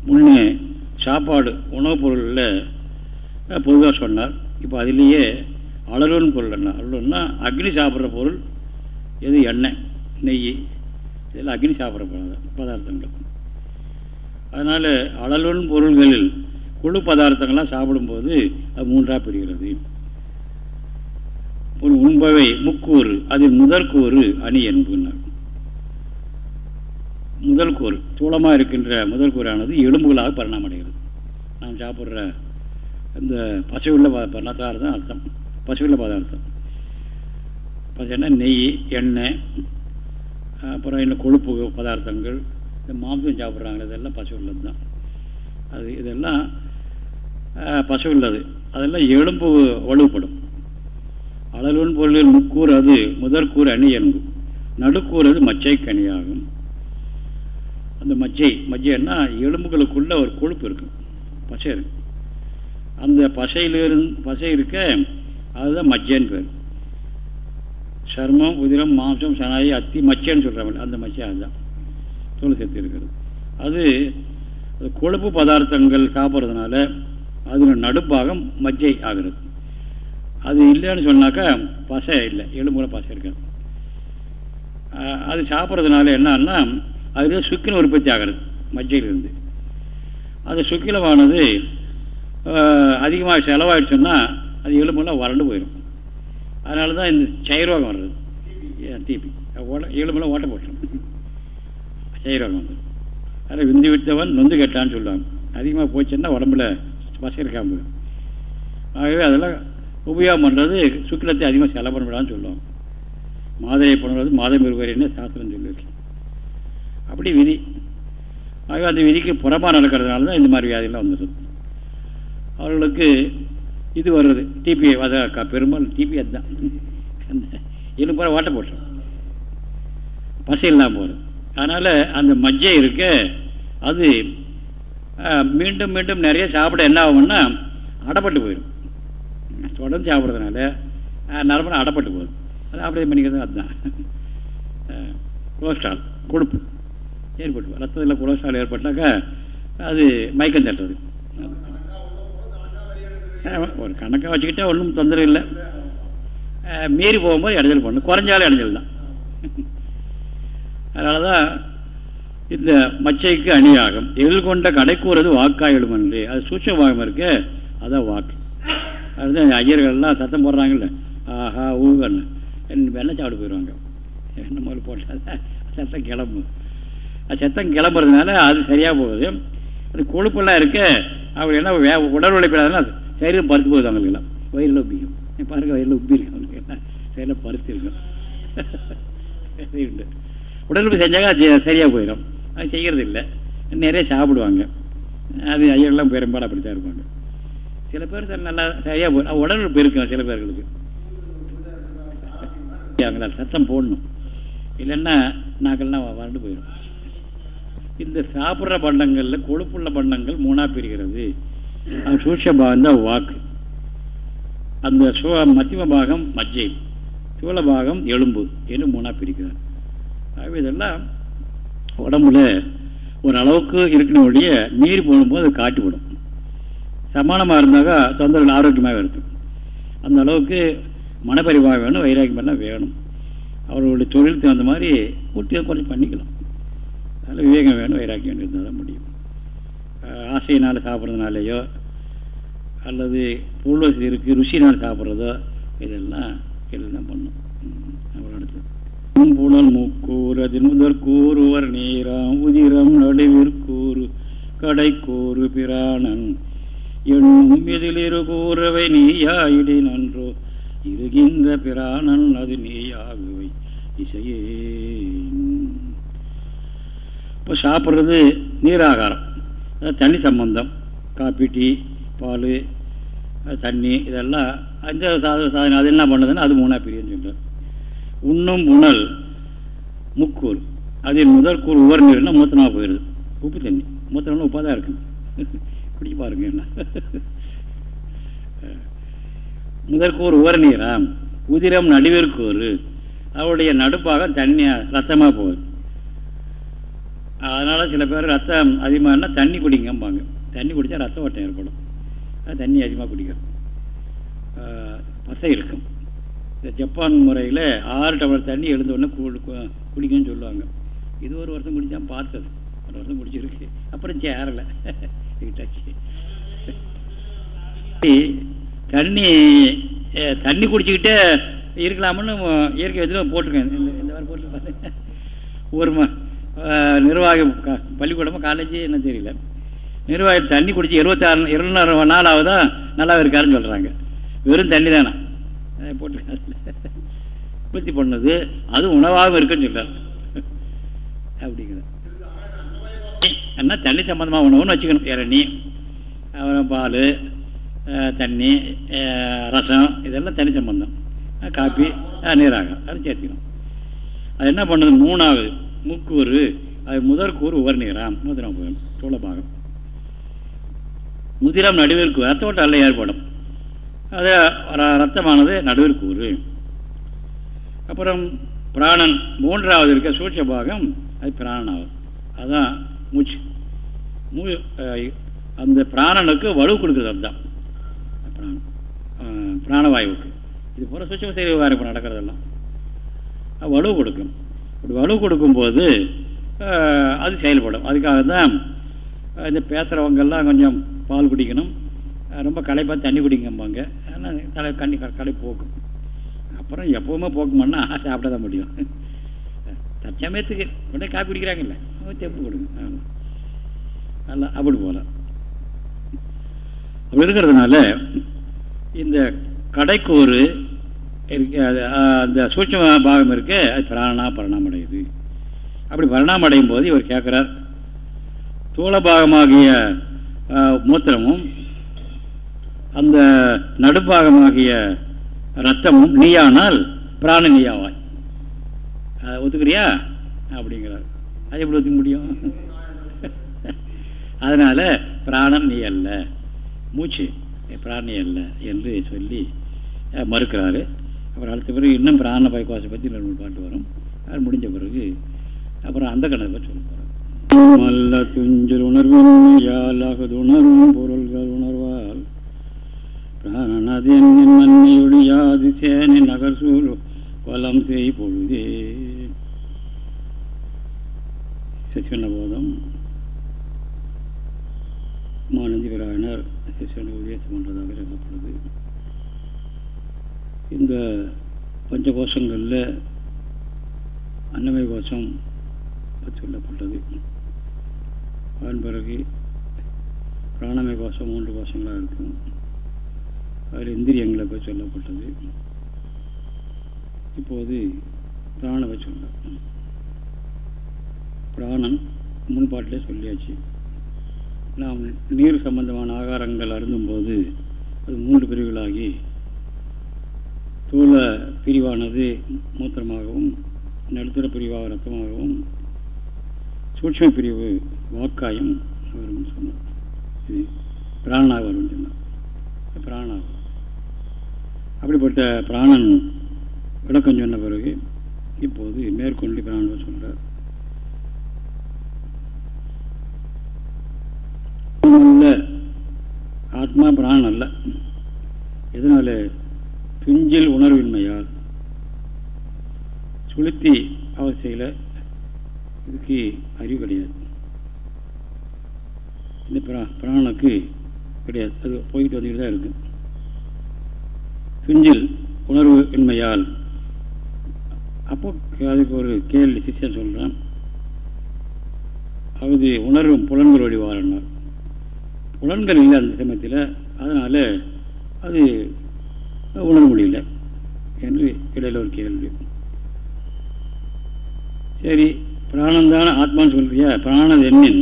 முன்னே சாப்பாடு உணவுப் பொருளில் பொதுவாக சொன்னார். இப்போ அதிலேயே அலருன்னு பொருள் என்ன? அலருன்னா அக்னி சாப்பிட்ற பொருள் எது? எண்ணெய் நெய் இதெல்லாம் அக்னி சாப்பிட்ற பதார்த்தங்கள் அதனால் அழலுன் பொருள்களில் குழு பதார்த்தங்கள்லாம் சாப்பிடும்போது அது மூன்றாக பிரிகிறது. உண்பவை முக்கூறு அதில் முதற்கூறு அணி என்புனார் முதல் கூறு சூளமாக இருக்கின்ற முதல் கூறானது எலும்புகளாக பரிணாமடைகிறது. நாம் சாப்பிட்ற இந்த பசுவில் பதார்த்தம் தான் அர்த்தம். பசுவில் பதார்த்தம். பார்த்தீங்கன்னா நெய் எண்ணெய் அப்புறம் இன்னும் கொழுப்பு பதார்த்தங்கள் இந்த மாம்சம் சாப்பிட்றாங்க இதெல்லாம் பசு உள்ளது தான். அது இதெல்லாம் பசு உள்ளது அதெல்லாம் எலும்பு வலுப்படும். அளவுன் பொருளில் முக்கூர் அது முதற்கூறு அணி எலும்பு. நடுக்கூறு அது மச்சை கனியாகும் அந்த மச்சை மச்சைன்னா எலும்புகளுக்குள்ள ஒரு கொழுப்பு இருக்கும் பசை இருக்கும் அந்த பசையிலிருந்து பசை இருக்க அதுதான் மஜ்ஜன்னு பேர். சர்மம் உதிரம் மாம்சம் சனாயி அத்தி மச்சைன்னு சொல்கிறாங்க அந்த மச்சை அதுதான். தோல் சேர்த்து இருக்கிறது. அது கொழுப்பு பதார்த்தங்கள் சாப்பிட்றதுனால அதில் நடுப்பாகம் மஜ்ஜை ஆகிறது. அது இல்லைன்னு சொன்னாக்கா பசை இல்லை. எலும்புல பசை இருக்காது. அது சாப்பிட்றதுனால என்னன்னா அதில் சுக்கின உற்பத்தி ஆகிறது மஜ்ஜையிலிருந்து. அது சுக்கிலமானது அதிகமாக செலவாயிடுச்சுன்னா அது எலும்புலாம் வறண்டு போயிடும் அதனால தான் இந்த சைரோகம் வர்றது டிபி ஓட எலும்பெல்லாம் ஓட்ட போட்டுரும் சைரோகம் வந்து அதில் விந்து விட்டவன் நொந்து கெட்டான்னு சொல்லுவாங்க. அதிகமாக போச்சுன்னா உடம்புல வசதி இருக்காம ஆகவே அதெல்லாம் உபயோகம் பண்ணுறது சுக்கிலத்தை அதிகமாக செலவு பண்ணக்கூடாதுன்னு சொல்லுவாங்க. மாதரை பண்ணுறது மாதம் இருவரின்னு சாஸ்திரம் சொல்லியிருக்கு அப்படி விதி. ஆகவே அந்த விதிக்கு புறமாக நடக்கிறதுனால தான் இந்த மாதிரி வியாதிலாம் வந்துடுது. அவர்களுக்கு இது வருது. டிபி அதை பெரும்பாலும் டிபி அதுதான் அந்த எலும்புற ஓட்ட போட்டுரும் பசை இல்லாமல் போகிறது அதனால் அந்த மஜ்ஜை இருக்க அது மீண்டும் மீண்டும் நிறைய சாப்பிட என்ன ஆகும்னா அடப்பட்டு போயிடும். தொடர்ந்து சாப்பிட்றதுனால நரம்பு அடப்பட்டு போகுது. அது ஆப்ரேஷன் பண்ணிக்கிறது அதுதான். கொலஸ்ட்ரால் கொழுப்பு. ஏற்பட்டு ரத்தத்தில் கொலஸ்ட்ரால் ஏற்பட்டாக்கா அது மயக்கம் தட்டுறது. ஒரு கணக்காக வச்சுக்கிட்டா ஒன்றும் தொந்தரவு இல்லை. மீறி போகும்போது இடைஞ்சல் பண்ணணும் குறைஞ்சாலும் இடைஞ்சல் தான். அதனால தான் இந்த மச்சைக்கு அணியாகும் எதில் கொண்ட கடைக்கூறது வாக்காயிடும் என்று. அது சூட்சமாகம் இருக்கு அதான் வாக்கு. அதுதான் ஐயர்கள்லாம் சத்தம் போடுறாங்கல்ல. ஆஹா ஊகன்னு. என் வெள்ளை சாப்பிட போயிடுவாங்க. என்ன முதல்ல போட்டால்? சத்தம் கிளம்பு. அது சத்தம் கிளம்புறதுனால அது சரியாக போகுது. அது கொழுப்பெல்லாம் இருக்கு அவங்க என்ன வே உடல் உழைப்பிடாதுன்னா சரீரம் பருத்து போகுது அவங்களுக்கெல்லாம் வயிறில் உப்பிக்கும் பாருங்க வயிறில் உப்பி இருக்கு அவங்களுக்கு என்ன சரியில் பருத்து இருக்கும் உண்டு உடலுறுப்பு செஞ்சாங்க அது சரியாக போயிடும் அது செய்கிறது இல்லை நிறைய சாப்பிடுவாங்க அது ஐயர்லாம் பெரும்பாலும் அப்படித்தான் இருப்பாங்க சில பேர் நல்லா சரியாக போயிடும் உடலுறுப்பு இருக்கும் சில பேர்களுக்கு அவங்களால் சத்தம் போடணும் இல்லைன்னா நாக்கள்லாம் வறண்டு போயிடும் இந்த சாப்பிட்ற பண்டங்களில் கொழுப்புள்ள பண்டங்கள் மூணாக பிரிகிறது சூட்ச பாகம் தான் வாக்கு அந்த சு மத்தியம பாகம் மஜ்ஜை சூழ பாகம் எலும்பு என்று மூணாக பிரிக்கிறார். ஆகவே இதெல்லாம் உடம்புல ஒரு அளவுக்கு இருக்கணும் ஒழிய மீறி போகும்போது அது காட்டிவிடும் சமானமாக இருந்தாக்கா தொந்தரவு ஆரோக்கியமாக இருக்கும். அந்த அளவுக்கு மனப்பரிவாக வேணும் வைராக்கியம் எல்லாம் வேணும். அவர்களுடைய தொழிலுக்கு தகுந்த மாதிரி கூட்டி கொஞ்சம் பண்ணிக்கலாம். அதில் விவேகம் வேணும் வைராக்கியம் இருந்தால் தான் முடியும். ஆசையினால் சாப்பிட்றதுனாலேயோ அல்லது பொருள் இருக்குது ருசினால் சாப்பிட்றதோ இதெல்லாம் கேள்வி தான் பண்ணும் அப்புறம் அடுத்து புனல் முக்கூறு முதற் கூறுவர் நீராம் உதிரம் நடுவிற்கூறு கடைக்கூறு பிராணன். என்னும் இதிலிரு கூறவை நீயாயிடி நன்றோ. இருகின்ற பிராணன் அது நீயாகுவை இசையே இப்போ சாப்பிட்றது நீராகாரம். தண்ணி சம்பந்தம். காப்பி டீ பால் தண்ணி இதெல்லாம் அந்த சாதனம் அது என்ன பண்ணுதுன்னா அது மூணாக பிரியுன்னு சொல்கிறார் உண்ணும் உணல் முக்கூர் அதில் முதல் கூர் உவர் நீர்னா மூத்தனாக போயிடுது உப்பு தண்ணி. மூத்தனா உப்பாக தான் இருக்கும். குடிச்சு பாருங்க என்ன. முதற்கூர் உவர் நீராம். உதிரம் நடுவிற்கூறு அவருடைய நடுப்பாக தண்ணியாக ரத்தமாக போகுது. அதனால் சில பேர் ரத்தம் அதிகமாகனா தண்ணி குடிங்கம்பாங்க. தண்ணி குடித்தா ரத்த ஓட்டம் ஏற்படும். அது தண்ணி அதிகமாக குடிக்கும். பசை இருக்கும். இந்த ஜப்பான் முறையில் ஆறு டம்ளர் தண்ணி எழுந்தோடனே குடிக்கணும்னு சொல்லுவாங்க. இது ஒரு வருஷம் குடித்தான் பார்த்தது. ஒரு வருஷம் குடிச்சிருக்கு. அப்புறம் சேரலை. தண்ணி தண்ணி குடிச்சிக்கிட்டே இருக்கலாமுன்னு இயற்கை எதில் போட்டிருக்கேன். இந்த இந்த மாதிரி போட்டு ஒரு நிர்வாகம் பள்ளிக்கூடமும் காலேஜ் என்ன தெரியல. நிர்வாகி தண்ணி குடிச்சு இருபத்தாறு இருநூறு நாள் ஆகுதா நல்லா இருக்காருன்னு சொல்கிறாங்க வெறும் தண்ணி தானே? போட்டு உற்பத்தி பண்ணது அது உணவாகவும் இருக்குன்னு சொல்கிறார் அப்படிங்கிற என்ன தண்ணி சம்மந்தமாக உணவுன்னு வச்சுக்கணும். இரணி அப்புறம் பால் தண்ணி ரசம் இதெல்லாம் தண்ணி சம்பந்தம். காப்பி நீராகம். அது சேர்த்துக்கணும். அது என்ன பண்ணுது? மூணாவது. முக்கூறு அது முதற்கூறு உவர் நீராம் முதலாம் போயிடும் சோழபாகம் முதிரம் நடுவிற்கு ரத்தோட்டம் அல்ல ஏற்படும் அது ரத்தமானது நடுவிற்கூறு அப்புறம் பிராணன் மூன்றாவது இருக்க சூட்ச பாகம் அது பிராணனாகும். அதுதான் மூச்சு. மூ அந்த பிராணனுக்கு வலு கொடுக்குறது அதுதான். பிராணம் பிராணவாயுவுக்கு இது போல சுச்சவசை விவகாரம் இப்போ நடக்கிறதெல்லாம். வலு கொடுக்கும். அப்படி வலு கொடுக்கும்போது அது செயல்படும். அதுக்காக தான் இந்த பேசுகிறவங்கெல்லாம் கொஞ்சம் பால் குடிக்கணும். ரொம்ப களைப்பாக தண்ணி குடிங்கம்பாங்க. ஆனால் தலை கண்ணி களை போக்கும். அப்புறம் எப்போவுமே போக்குமான்னா சாப்பிட தான் முடியும். தற்சமயத்துக்கு உடனே காப்பி குடிக்கிறாங்கல்ல. தெப்பு கொடுங்க. ஆமாம் நல்லா அப்படி போகலாம் அப்படி இருக்கிறதுனால இந்த கடைக்கூறு அது அந்த சூட்சம பாகம் இருக்கு. அது பிராணா பரிணாமடையுது. அப்படி பரிணாமடையும் போது இவர் கேட்குறார் தூளபாகமாகிய மூத்திரமும் அந்த நடுப்பாகமாகிய ரத்தமும் நீயானால் பிராண நீயாவாய். ஒத்துக்கிறியா? அப்படிங்கிறார். அது எப்படி ஒத்துக்க முடியும்? அதனால் பிராணன் நீ அல்ல மூச்சு பிராணி அல்ல என்று சொல்லி மறுக்கிறாரு. அப்புறம் அடுத்த பிறகு இன்னும் பிராண பைக்கவாசை பற்றி ரெண்டு பாட்டு வரும். அது முடிஞ்ச பிறகு அப்புறம் அந்த கணக்கு பற்றி சொல்ல போகிறோம் மல்ல துஞ்சல் உணர்வும் யாழாகது உணர்வும் பொருள்கள் உணர்வால் பிராணனதின் யாது சேனை நகர் சூழ் வலம் செய் பொழுதே. சசிவன போதம். மானந்தி விராயனர் சிஷனை உபதேசம் பண்ணுறதாக சொல்லப்படுது இந்த பஞ்ச கோஷங்களில் அன்னமய கோஷம் சொல்லப்பட்டது. அதன் பிறகு பிராணமய கோஷம் மூன்று கோஷங்களாக இருக்கும். அதில் இந்திரியங்களை பற்றி சொல்லப்பட்டது. இப்போது பிராணவை சொல்ல பிராணன் முன்பாட்டிலே சொல்லியாச்சு. நாம் நீர் சம்பந்தமான ஆகாரங்கள் அருந்தும்போது அது மூன்று பிரிவுகளாகி ஸ்தூல பிரிவானது மூத்திரமாகவும் நடுத்தர பிரிவாக ரத்தமாகவும் சூட்சம பிரிவு வாக்காயம் வரும் சொன்னார். இது பிராணனாக வரும் சொன்னார். பிராணாகும் அப்படிப்பட்ட பிராணன் விளக்கம் சொன்ன பிறகு இப்போது மேற்கொண்டு பிராணன் சொல்கிறார் ஆத்மா பிராணன் அல்ல. எதனால் துஞ்சில் உணர்வின்மையால். சுளுத்தி அவசையில் இதுக்கு அறிவு கிடையாது இந்த பிரா பிராணனுக்கு கிடையாது. அது போய்கிட்டு வந்துக்கிட்டு தான் இருக்கு. துஞ்சில் உணர்வு இன்மையால். அப்போ அதுக்கு ஒரு கேள்வி சிஷ்யன் சொல்கிறான் அது உணர்வும் புலன்கள் வடிவாரனார் புலன்கள் இல்லை அந்த சமயத்தில். அதனால் அது உணர முடியல. என்று இடையில ஒரு கேள்வி. சரி பிராணந்தான ஆத்மான்னு சொல்கிறியா பிராணது எண்ணின்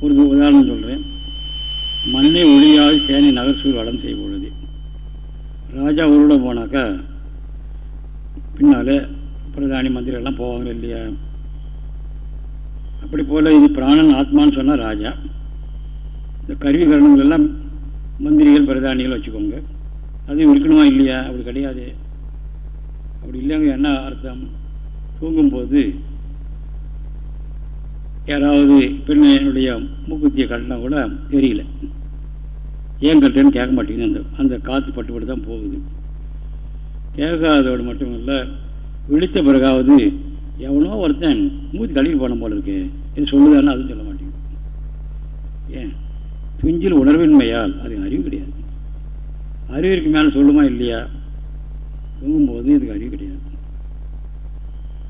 ஒரு உதாரணம் சொல்கிறேன் மண்ணை ஒளியாது சேனை நகர்சூர் வளம் செய்ய பொழுது ராஜா ஊரோட போனாக்கா பின்னால் பிரதானி மந்திரிகள்லாம் போவாங்க இல்லையா? அப்படி போல் இது பிராணன் ஆத்மான்னு சொன்னால் ராஜா. இந்த கருவி கரணங்கள் எல்லாம் மந்திரிகள் பிரதானிகள் வச்சுக்கோங்க. அது இருக்கணுமா இல்லையா? அப்படி கிடையாது. அப்படி இல்லைங்க என்ன அர்த்தம்? தூங்கும்போது யாராவது பெண்ணையுடைய மூக்குத்தியை கட்டினா கூட தெரியல. ஏன் கட்டுன்னு கேட்க மாட்டேங்குது. அந்த அந்த காற்று பட்டுப்பட்டு தான் போகுது. கேட்காதோடு மட்டும் இல்லை விழித்த பிறகாவது எவனோ ஒருத்தன் மூத்தி கழுவி போன போல இருக்கு. இது சொல்லுதான்னு அதுவும் சொல்ல மாட்டேங்குது. ஏன்? துஞ்சில் உணர்வின்மையால் அது அறிவு கிடையாது. அறிவிற்கு மேலே சொல்லுமா இல்லையா? தூங்கும்போது இதுக்கு அறிவு கிடையாது.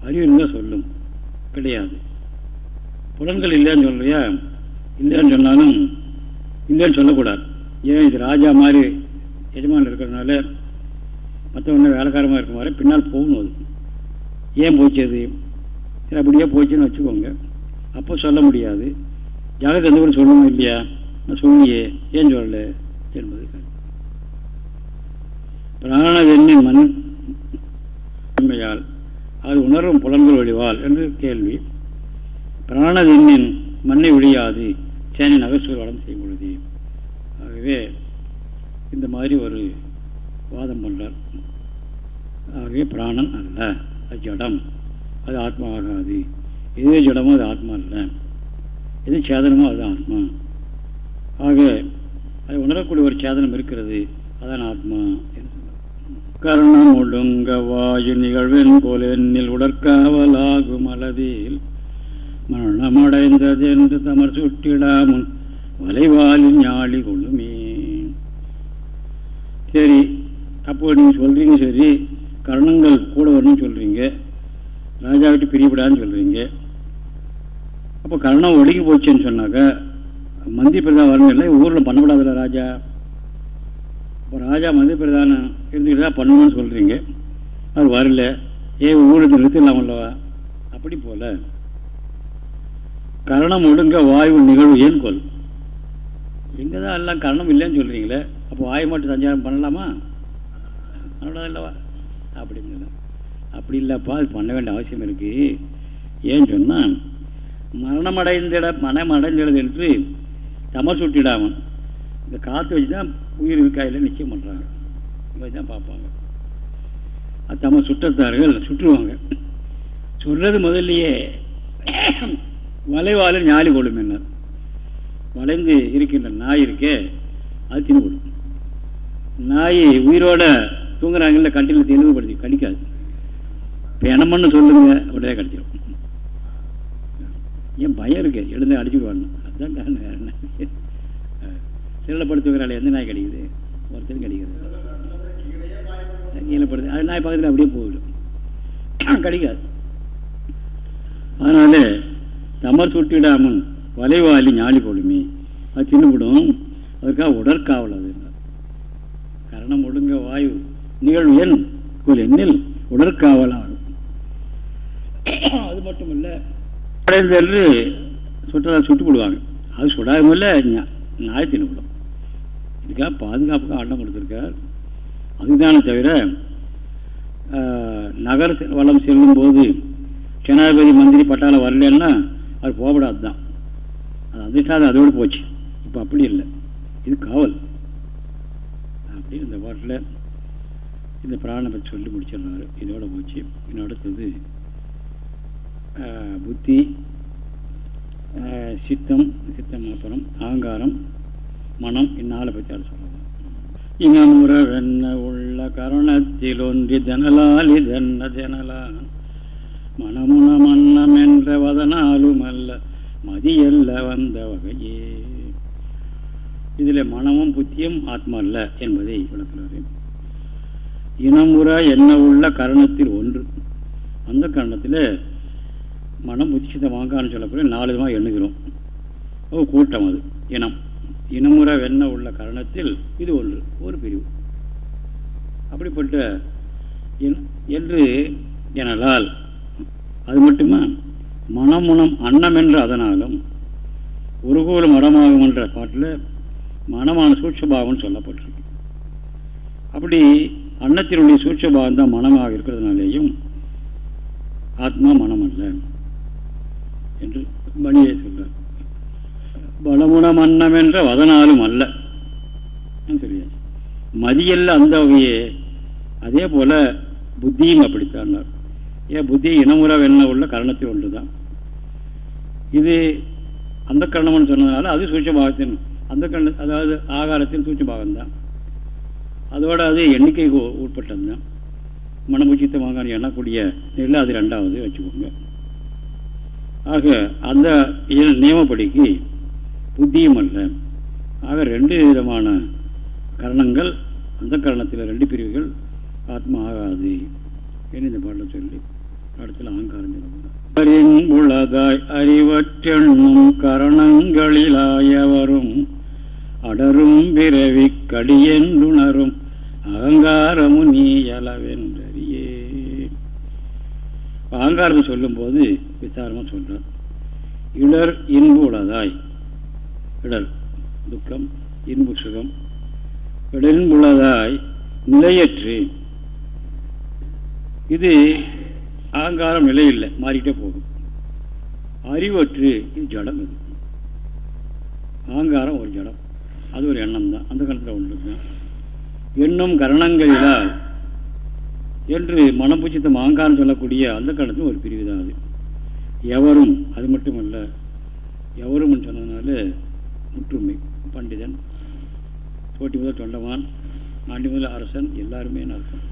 அறிவு இருந்தால் சொல்லும். கிடையாது. புலன்கள் இல்லைன்னு சொல்றியா? இல்லைன்னு சொன்னாலும் இல்லைன்னு சொல்லக்கூடாது. ஏன் இது ராஜா மாதிரி எஜமான் இருக்கிறதுனால மற்றவங்க வேலைக்காரமாக இருக்கும் வரை பின்னால் போகணும் அது. ஏன் போச்சது சரி அப்படியே போச்சுன்னு வச்சுக்கோங்க. அப்போ சொல்ல முடியாது. ஜாகிரதை எந்த ஒரு சொல்லணும் இல்லையா? நான் சொல்லியே. ஏன் சொல்லலை? என்பது பிராணதென்னின் மண் உண்மையால் அது உணரும் புலன்கள் வழிவால் என்று கேள்வி. பிராணதென்னின் மண்ணை ஒழியாது சேனை நகர்ச்சூர் வளம் செய்யும் பொழுது. ஆகவே இந்த மாதிரி ஒரு வாதம் பண்ணுறார் ஆகவே பிராணன் அல்ல அது ஜடம் அது ஆத்மா ஆகாது எது ஜடமோ அது ஆத்மா இல்லை எது சேதனமோ அது ஆத்மா. ஆக அது உணரக்கூடிய ஒரு சேதனம் இருக்கிறது அதான் ஆத்மா கர்ணம் ஒழுங்க வாயு நிகழ்வின் போல் என்னில் உடற்காவலாகும் அளவில் மரணமடைந்தது என்று தமர் சுட்டிடாமுன் வலைவாலின் ஞாழி கொள்ளுமே சரி அப்போ நீங்கள் சொல்கிறீங்க சரி. கர்ணங்கள் கூட வரணும்னு சொல்கிறீங்க ராஜா விட்டு பிரியப்படான்னு சொல்கிறீங்க அப்போ கர்ணம் ஒடுங்கி போச்சுன்னு சொன்னாக்கா மந்தி பிரதா வரணும் இல்லை ஊரில் பண்ணப்படாதுல்ல ராஜா? ராஜா மந்திரி பிரதானம் இருந்துக்கிட்டு தான் பண்ணணும்னு சொல்கிறீங்க அது வரல. ஏன் ஊருக்கு நிறுத்திடலாமல்லவா அப்படி போல. கரணம் ஒடுங்க வாயு நிகழ்வு ஏன் கொல்? எங்கே தான் எல்லாம் கரணம் இல்லைன்னு சொல்கிறீங்களே அப்போ வாயு மட்டும் சஞ்சாரம் பண்ணலாமா? பண்ணக்கூடாது இல்லவா? அப்படின்னு அப்படி இல்லைப்பா அது பண்ண வேண்டிய அவசியம் இருக்குது ஏன்னு சொன்னால் மரணமடைந்திட மனமடைந்திடது என்று தமர் சுட்டிடாமல் இந்த காற்று வச்சு தான் உயிர் இருக்காயில் நிச்சயம் பண்ணுறாங்க இதுதான் தான் பார்ப்பாங்க. அது தம சுற்றத்தார்கள் சுற்றுவாங்க. சொல்றது முதல்லையே வளைவால ஞாலி கொள்ளும் என்ன? வளைந்து இருக்கின்ற நாய் இருக்கே அது தின்னுபடும் நாய் உயிரோட தூங்குறாங்கல்ல கட்டில தெளிவுபடுத்தி கடிக்காது. பிணமன்னு சொல்லுங்க உடனே கடிச்சிடும் ஏன் பயம் இருக்கு எழுந்து அடிச்சுக்குவாங்க. அதுதான் காரணம் வேறு என்ன? சிறையில் எந்த நாய் கிடைக்குது? ஒருத்தர் கிடைக்கிறது கீழே அது நாய் பக்கத்தில் அப்படியே போயிடும். கிடைக்காது. அதனால தமர் சுட்டிடாமல் வலைவாலி ஞாலி போடுமே அது தின்னுவிடும் அதுக்காக உடற்காவல் அது. கரணம் ஒடுங்க வாயு நிகழ்வு எண் குல் எண்ணில் உடற்காவல் ஆகும் அது மட்டுமல்ல என்று சுற்றா சுட்டு போடுவாங்க. அது சுடாமல்ல நாய் தின்னுவிடும் இதுக்காக பாதுகாப்புக்கு ஆட்டம் கொடுத்துருக்கார். அதுதானே தவிர நகர வளம் செல்லும் போது ஜனாதிபதி மந்திரி பட்டாளம் வரலன்னா அவர் போகப்படாது தான் அது அதிர்ஷ்டாது அதோடு போச்சு. இப்போ அப்படி இல்லை. இது காவல். அப்படி இந்த பாட்டில் இந்த பிராணம் பற்றி சொல்லி முடிச்சிடுறாரு. இதோட போச்சு. இன்னும் அடுத்தது புத்தி சித்தம் சித்தம் அப்புறம் அகங்காரம் மனம் என்னால் பற்றி அதை சொல்லுவாங்க இனமுற உள்ள கரணத்தில் ஒன்றி ஜனலால் இதென்ன ஜனலான். மனமுன மன்னம் என்ற வதனாலும் அல்ல மதியல்ல வந்த வகையே. இதில் மனமும் புத்தியும் ஆத்மா அல்ல என்பதை விளக்கிறாரு. இனமுற என்ன உள்ள கரணத்தில் ஒன்று. அந்த கரணத்தில் மனம் புத்திசித்த வாங்கான்னு சொல்லக்கூடிய நாலு விதமாக எண்ணுகிறோம். கூட்டம் அது இனம். இனமுற வெண்ண உள்ள கரணத்தில் இது ஒன்று ஒரு பிரிவு. அப்படிப்பட்ட என்று எனலால் அது மட்டுமா? மனமுனம் அன்னம் என்று அதனாலும் உருகூல மடமாகும் என்ற பாட்டில் மனமான சூட்சபாவம் சொல்லப்பட்டிருக்கு. அப்படி அன்னத்தினுடைய சூட்சபாவம் தான் மனமாக இருக்கிறதுனாலேயும் ஆத்மா மனம் அல்ல என்று மணியை சொல்றார். பலமுன மன்னம் என்ற வதனாலும் அல்ல. சொல்லியாச்சு மதியல்ல அந்த வகையே அதே போல புத்தியும் அப்படித்தான் ஏன் புத்தி இனமுற வெண்ண உள்ள கரணத்தில் ஒன்று தான் இது அந்த கரணம்னு சொன்னதுனால அது சூட்சபாகத்தின் அந்த கரண அதாவது ஆகாரத்தின் சூட்சபாகம்தான். அதோட அது எண்ணிக்கைக்கு உட்பட்டது தான் மனமுச்சித்த எண்ணக்கூடிய நெல் அது ரெண்டாவது வச்சுக்கோங்க. ஆக அந்த நியமப்படிக்கு புத்தியும் அல்ல ஆக ரெண்டு விதமான கரணங்கள் அந்த கரணத்தில் ரெண்டு பிரிவுகள் ஆத்மா ஆகாது என்று இந்த பாட்டில் சொல்லி அடுத்த அகங்காரம் சொல்லுவாங்க உளதாய் அறிவற்றெண்ணும் கரணங்களிலாயவரும் அடரும் பிறவி கடியென்றுணரும் அகங்காரமு நீ எலவென்றறியே அகங்காரம் சொல்லும்போது விசாரமாக சொல்றார். இடர் இன்பு இடல் துக்கம் இன்பு சுகம் இடன்புள்ளதாய் நிலையற்று. இது அகங்காரம் நிலையில்லை மாறிக்கிட்டே போகும். அறிவற்று இது ஜடம் இது. அகங்காரம் ஒரு ஜடம். அது ஒரு எண்ணம் தான். அந்த காலத்தில் ஒன்று தான் எண்ணும் கரணங்களிலால் என்று மனப்பூச்சித்தம் அகங்காரம் சொல்லக்கூடிய அந்த காலத்தில் ஒரு பிரிவு தான் அது. எவரும் அது மட்டுமல்ல எவரும் சொன்னதுனால முற்றுமை பண்டிதன் போட்டி முதல் தொண்டமான் ஆண்டி முதல் அரசன் எல்லாருமே அர்த்தம்?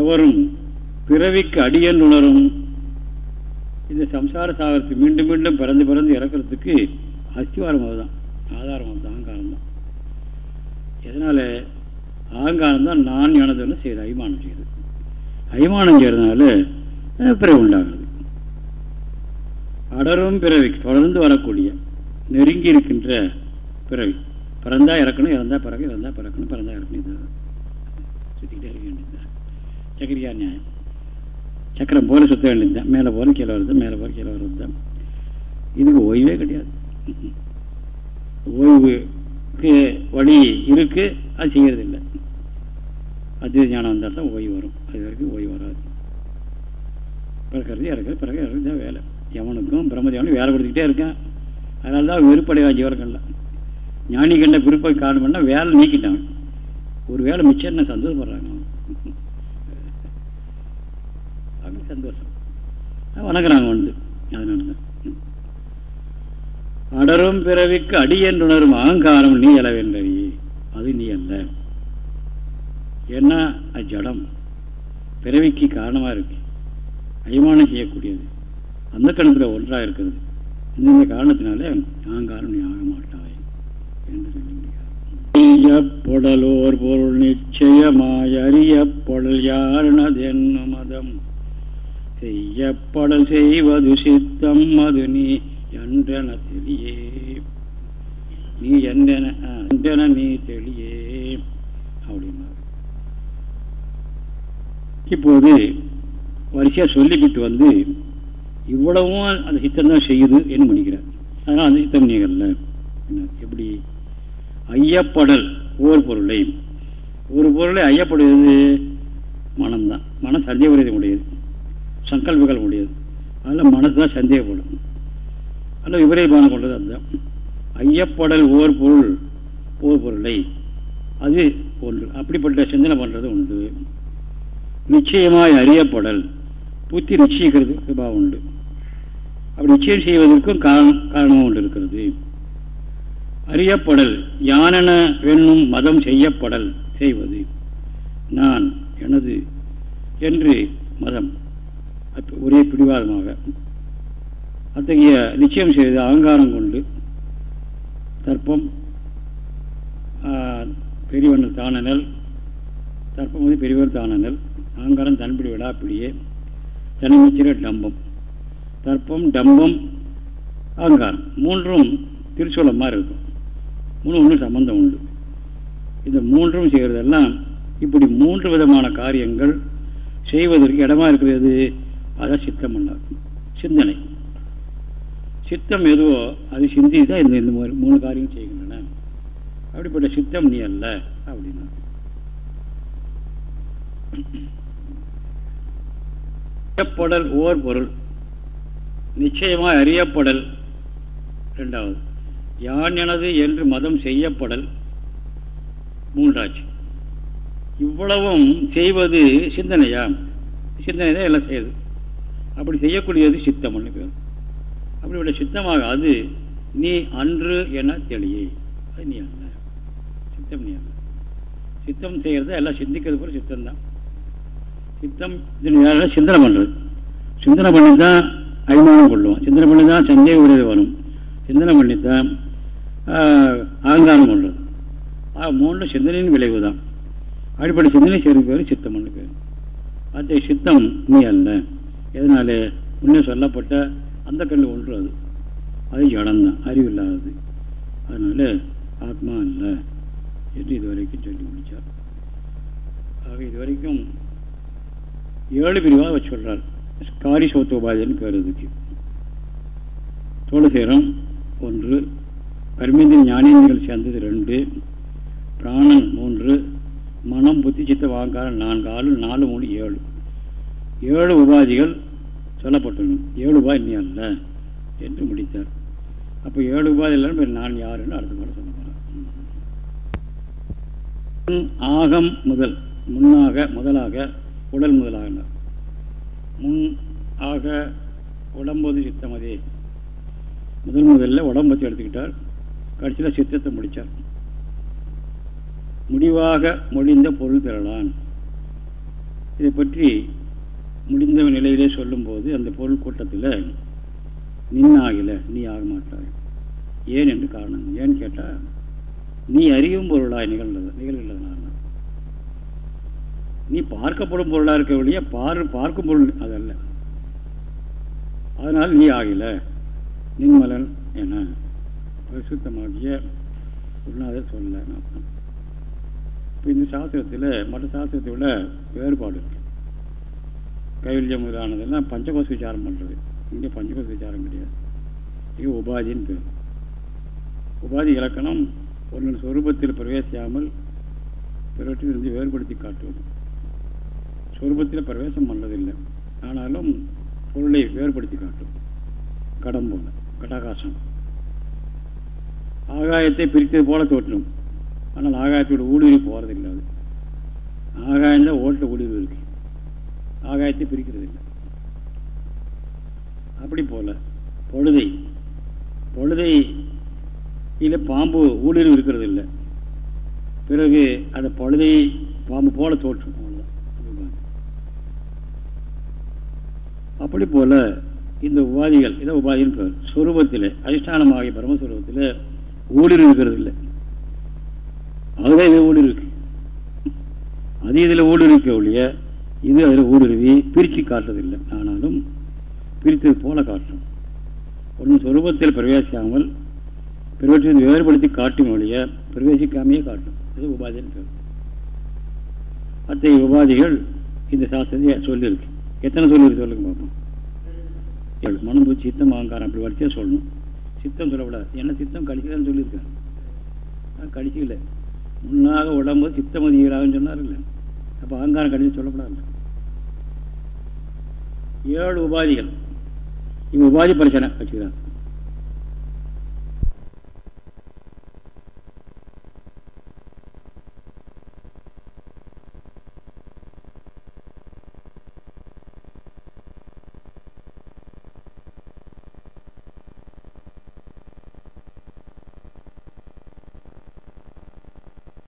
எவரும் பிறவிக்கு அடியன் உணரும். இந்த சம்சார சாகரத்துக்கு மீண்டும் மீண்டும் பிறந்து பிறந்து இறக்கிறதுக்கு அஸ்திவாரம் அதுதான். ஆதாரம் அது அகங்காரம் தான். எதனால்? அகங்காரம் தான் நான் எனதுன்னு செய்யுது அபிமானம் செய்யுது அபிமானம் செய்யறதுனால பிறகு உண்டாகிறது அடரும் பிறவி தொடர்ந்து வரக்கூடிய நெருங்கி இருக்கின்ற பிறவி பிறந்தா இறக்கணும் இறந்தா பிறகு இறந்தா பிறக்கணும் பிறந்தா இறக்கணும். இதுதான் சுற்றிக்கிட்டே இருக்க வேண்டியதுதான். சக்கரியா நியாயம். சக்கரம் போல சுத்த வேண்டியதுதான். மேலே போல கீழே வருது மேலே போல கீழே வருது தான் இதுக்கு ஓய்வே கிடையாது. ஓய்வுக்கு வழி இருக்கு அது செய்யறது இல்லை அத்வைத ஞானம் வந்தால் தான் ஓய்வு வரும். அது வரைக்கும் ஓய்வு வராது. பிறக்கிறது இறக்குறது பிறகு இறக்குறது தான் வேலை. எவனுக்கும் பிரம்மதேவனும் வேலை கொடுத்துக்கிட்டே இருக்கான். அதனால தான் விருப்படைவா ஜீவர்கள்லாம் ஞானி கண்ட விருப்ப காரணம் பண்ணால் வேலை நீக்கிட்டாங்க. ஒரு வேலை மிச்சம் என்ன சந்தோஷப்படுறாங்க? அவங்களுக்கு சந்தோஷம். வணங்குறாங்க வந்து. அதனால தான் அடரும் பிறவிக்கு அடி என்றுணரும் அகங்காரம் நீ எழவேண்டறி அது நீ அல்ல. ஏன்னா அது ஜடம் பிறவிக்கு காரணமாக இருக்கு. அய்மானம் செய்யக்கூடியது. அந்த கணத்தில் ஒன்றாக இருக்கிறது இந்த காரணத்தினாலே அகங்காரம் நீ ஆக மாட்டாய் என்று சொல்லி பொடலோர் பொருள் நிச்சயமாய் அறியப்படல் யாருனதென்னும் மதம் செய்யப்படல் செய்வது சித்தம் அது நீ என்றன தெளியே. நீ என்றன என்றன நீ தெளியே அப்படின்னா இப்போது வரிசையாக சொல்லிக்கிட்டு வந்து இவ்வளவும் அந்த சித்தம் தான் செய்யுது என்று முடிக்கிறார் அதனால் அந்த சித்தம் நீங்கள்ல எப்படி? ஐயப்படல் ஒவ்வொரு பொருளை. ஒரு பொருளை ஐயப்படுவது மனம்தான். மனம் சந்தேகப்படுறது உடையது. சங்கல்பங்கள் உடையது. அதில் மனசு தான் சந்தேகப்படும். அதில் விபரீதமான கொண்டது அதுதான். ஐயப்படல் ஓர் பொருள் ஓர் பொருளை. அது ஒன்று. அப்படிப்பட்ட சிந்தனை பண்ணுறது உண்டு. நிச்சயமாய் அறியப்படல். புத்தி நிச்சயிக்கிறது சுபாவம் உண்டு. அப்படி நிச்சயம் செய்வதற்கும் காரணம் ஒன்று இருக்கிறது. அறியப்படல் யானென வெண்ணும் மதம் செய்யப்படல் செய்வது. நான் எனது என்று மதம். ஒரே பிடிவாதமாக. அத்தகைய நிச்சயம் செய்து அகங்காரம் கொண்டு தர்ப்பம் பெரியவன் தானனல் தர்ப்பம் வந்து பெரியவர் தானனல் அகங்காரம் தன்பிடி விடாப்பிடியே தனிமிச்சிற டம்பம் தர்ப்பம் டம்பம் அகங்காரம். மூன்றும் திருச்சூலம் மாதிரி இருக்கும். மூணு ஒன்று சம்பந்தம் உண்டு. இந்த மூன்றும் செய்கிறதெல்லாம் இப்படி மூன்று விதமான காரியங்கள் செய்வதற்கு இடமா இருக்கிறது. அதான் சித்தம் பண்ணார் சிந்தனை. சித்தம் எதுவோ அது சிந்தி தான் இந்த இந்த மூணு காரியம் செய்கின்றன. அப்படிப்பட்ட சித்தம் நீ அல்ல அப்படின்னா. படல் ஓர் பொருள். நிச்சயமாக அறியப்படல் ரெண்டாவது. யான் எனது என்று மதம் செய்யப்படல் மூன்றாச்சு. இவ்வளவும் செய்வது சிந்தனையா? சிந்தனை தான் எல்லாம் செய்யுது. அப்படி செய்யக்கூடியது சித்தம்னு பேர். விட சித்தமாக அது நீ அன்று என தெளியே. அது நீ அல்ல. சித்தம் நீ அல்ல. சித்தம் செய்கிறது எல்லாம் சிந்திக்கிறது போல சித்தம் தான் சித்தம் சிந்தனை பண்ணுறது சிந்தனை பண்ணி தான் அபிமானம் கொள்ளுவோம். சிந்தனை பண்ணி தான் சந்தேக உடையது வரும். சிந்தனை பண்ணி தான் அகங்காரம் பண்ணுறது ஆக மூன்று சிந்தனையின் விளைவு தான். அடிப்படை சிந்தனை செய்கிற பேர் சித்தம் பண்ணு பேர். அத்தகைய சித்தம் நீ அல்ல. எதனால? முன்னே சொல்லப்பட்ட அந்த கல் ஒன்று அது. அது இடம்தான் அறிவில்லாதது அதனால் ஆத்மா அல்ல என்று இதுவரைக்கும் சொல்லி முடித்தார் ஆக இதுவரைக்கும் ஏழு பிரிவாக வச்சு சொல்கிறார் காரி சோத்தோபாதின்னு பேர் இதுக்கு தோளசேரம் ஒன்று கர்மேந்திர ஞானேந்திரங்கள் சேர்ந்தது ரெண்டு பிராணன் மூன்று மனம் புத்தி சித்த வாங்காரம் நான்கு ஆளு நாலு மூணு ஏழு. ஏழு உபாதிகள் சொல்லப்பட்டன ஏழு உபாதி நீ அல்ல என்று முடித்தார். அப்போ ஏழு உபாதி இல்லைன்னு நான் யாருன்னு அடுத்த முறை சொல்ல ஆகம் முதல் முன்னாக முதலாக உடல் முதலாகினார் முன் ஆக உடம்பது சித்தமதே முதல் முதல்ல உடம்பத்தை எடுத்துக்கிட்டார் கடைசியில் சித்தத்தை முடித்தார் முடிவாக முடிந்த பொருள் திரளான் இதை பற்றி முடிந்த நிலையிலே சொல்லும்போது அந்த பொருள் கூட்டத்தில் நின்னாகல நீ ஆக மாட்டாய். ஏன் என்று காரணம். ஏன்னு கேட்டால் நீ அறியும் பொருளாய் நிகழ்ந்தது நான் நீ பார்க்கப்படும் பொருளாக இருக்க வழிய பார் பார்க்கும் பொருள் அதல்ல. அதனால் நீ ஆகல. நின்மலன் என பரிசுத்தமாகிய அதை சொல்ல இப்போ இந்த சாஸ்திரத்தில் மற்ற சாஸ்திரத்தை விட வேறுபாடு இருக்கு. கைவல்யம் முதலானதெல்லாம் பஞ்சகோஷ விசாரம் பண்ணுறது இங்கே பஞ்சகோஷ விசாரம் கிடையாது. இது உபாதின்னு பேர். உபாதி இலக்கணம் ஒன்றின் சொரூபத்தில் பிரவேசியாமல் பிறவற்றிலிருந்து வேறுபடுத்தி காட்டுவது. சொரூபத்தில் பிரவேசம் பண்ணதில்லை. ஆனாலும் பொருளை வேறுபடுத்தி காட்டும். கடம் போல கடாகாசம். ஆகாயத்தை பிரித்தது போல தோற்றும். ஆனால் ஆகாயத்தோட ஊடுருவி போகிறதில்லை அது. ஆகாயம்தான் ஓட்ட ஊடுருவி இருக்கு. ஆகாயத்தை பிரிக்கிறது இல்லை அப்படி போல பொழுதை பொழுதை இல்லை பாம்பு ஊடுருவி இருக்கிறது இல்லை பிறகு அந்த பொழுதை பாம்பு போல தோற்றும். அப்படி போல இந்த உபாதிகள் இதை உபாதின்னு பேர். சுரூபத்தில் அதிஷ்டானமாகிய பிரம்மஸ்வரூபத்தில் ஊழிர் இருக்கிறது இல்லை அதுதான் இது இருக்கு அது இதில் ஊடுருவிக்க ஒழிய இது அதில் ஊடுருவி பிரித்து காட்டுறதில்லை. ஆனாலும் பிரித்தது போல காட்டும். ஒன்றும் சொரூபத்தில் பிரவேசிக்காமல் பிறவற்றின் வேறுபடுத்தி காட்டும் ஒழிய பிரவேசிக்காமையே காட்டும். இது உபாதின்னு பேர். அத்தகைய உபாதிகள் இந்த சாஸ்திரத்தை சொல்லியிருக்கு. எத்தனை சொல்லுவது சொல்லுங்க பார்ப்போம். மனம் பூச்சி சித்தம் அகங்காரம் அப்படி வரிசையாக சொல்லணும். சித்தம் சொல்லக்கூடாது. என்ன சித்தம்? கடைசியில் சொல்லியிருக்காரு. கடைசியில் முன்னாக உடம்போது சித்தம் அதிகராகன்னு சொன்னார் இல்லை அப்போ அகங்காரம் கடிச்சு சொல்லக்கூடாது ஏழு உபாதிகள். இவங்க உபாதி பிரச்சனை வச்சுக்கிறாங்க.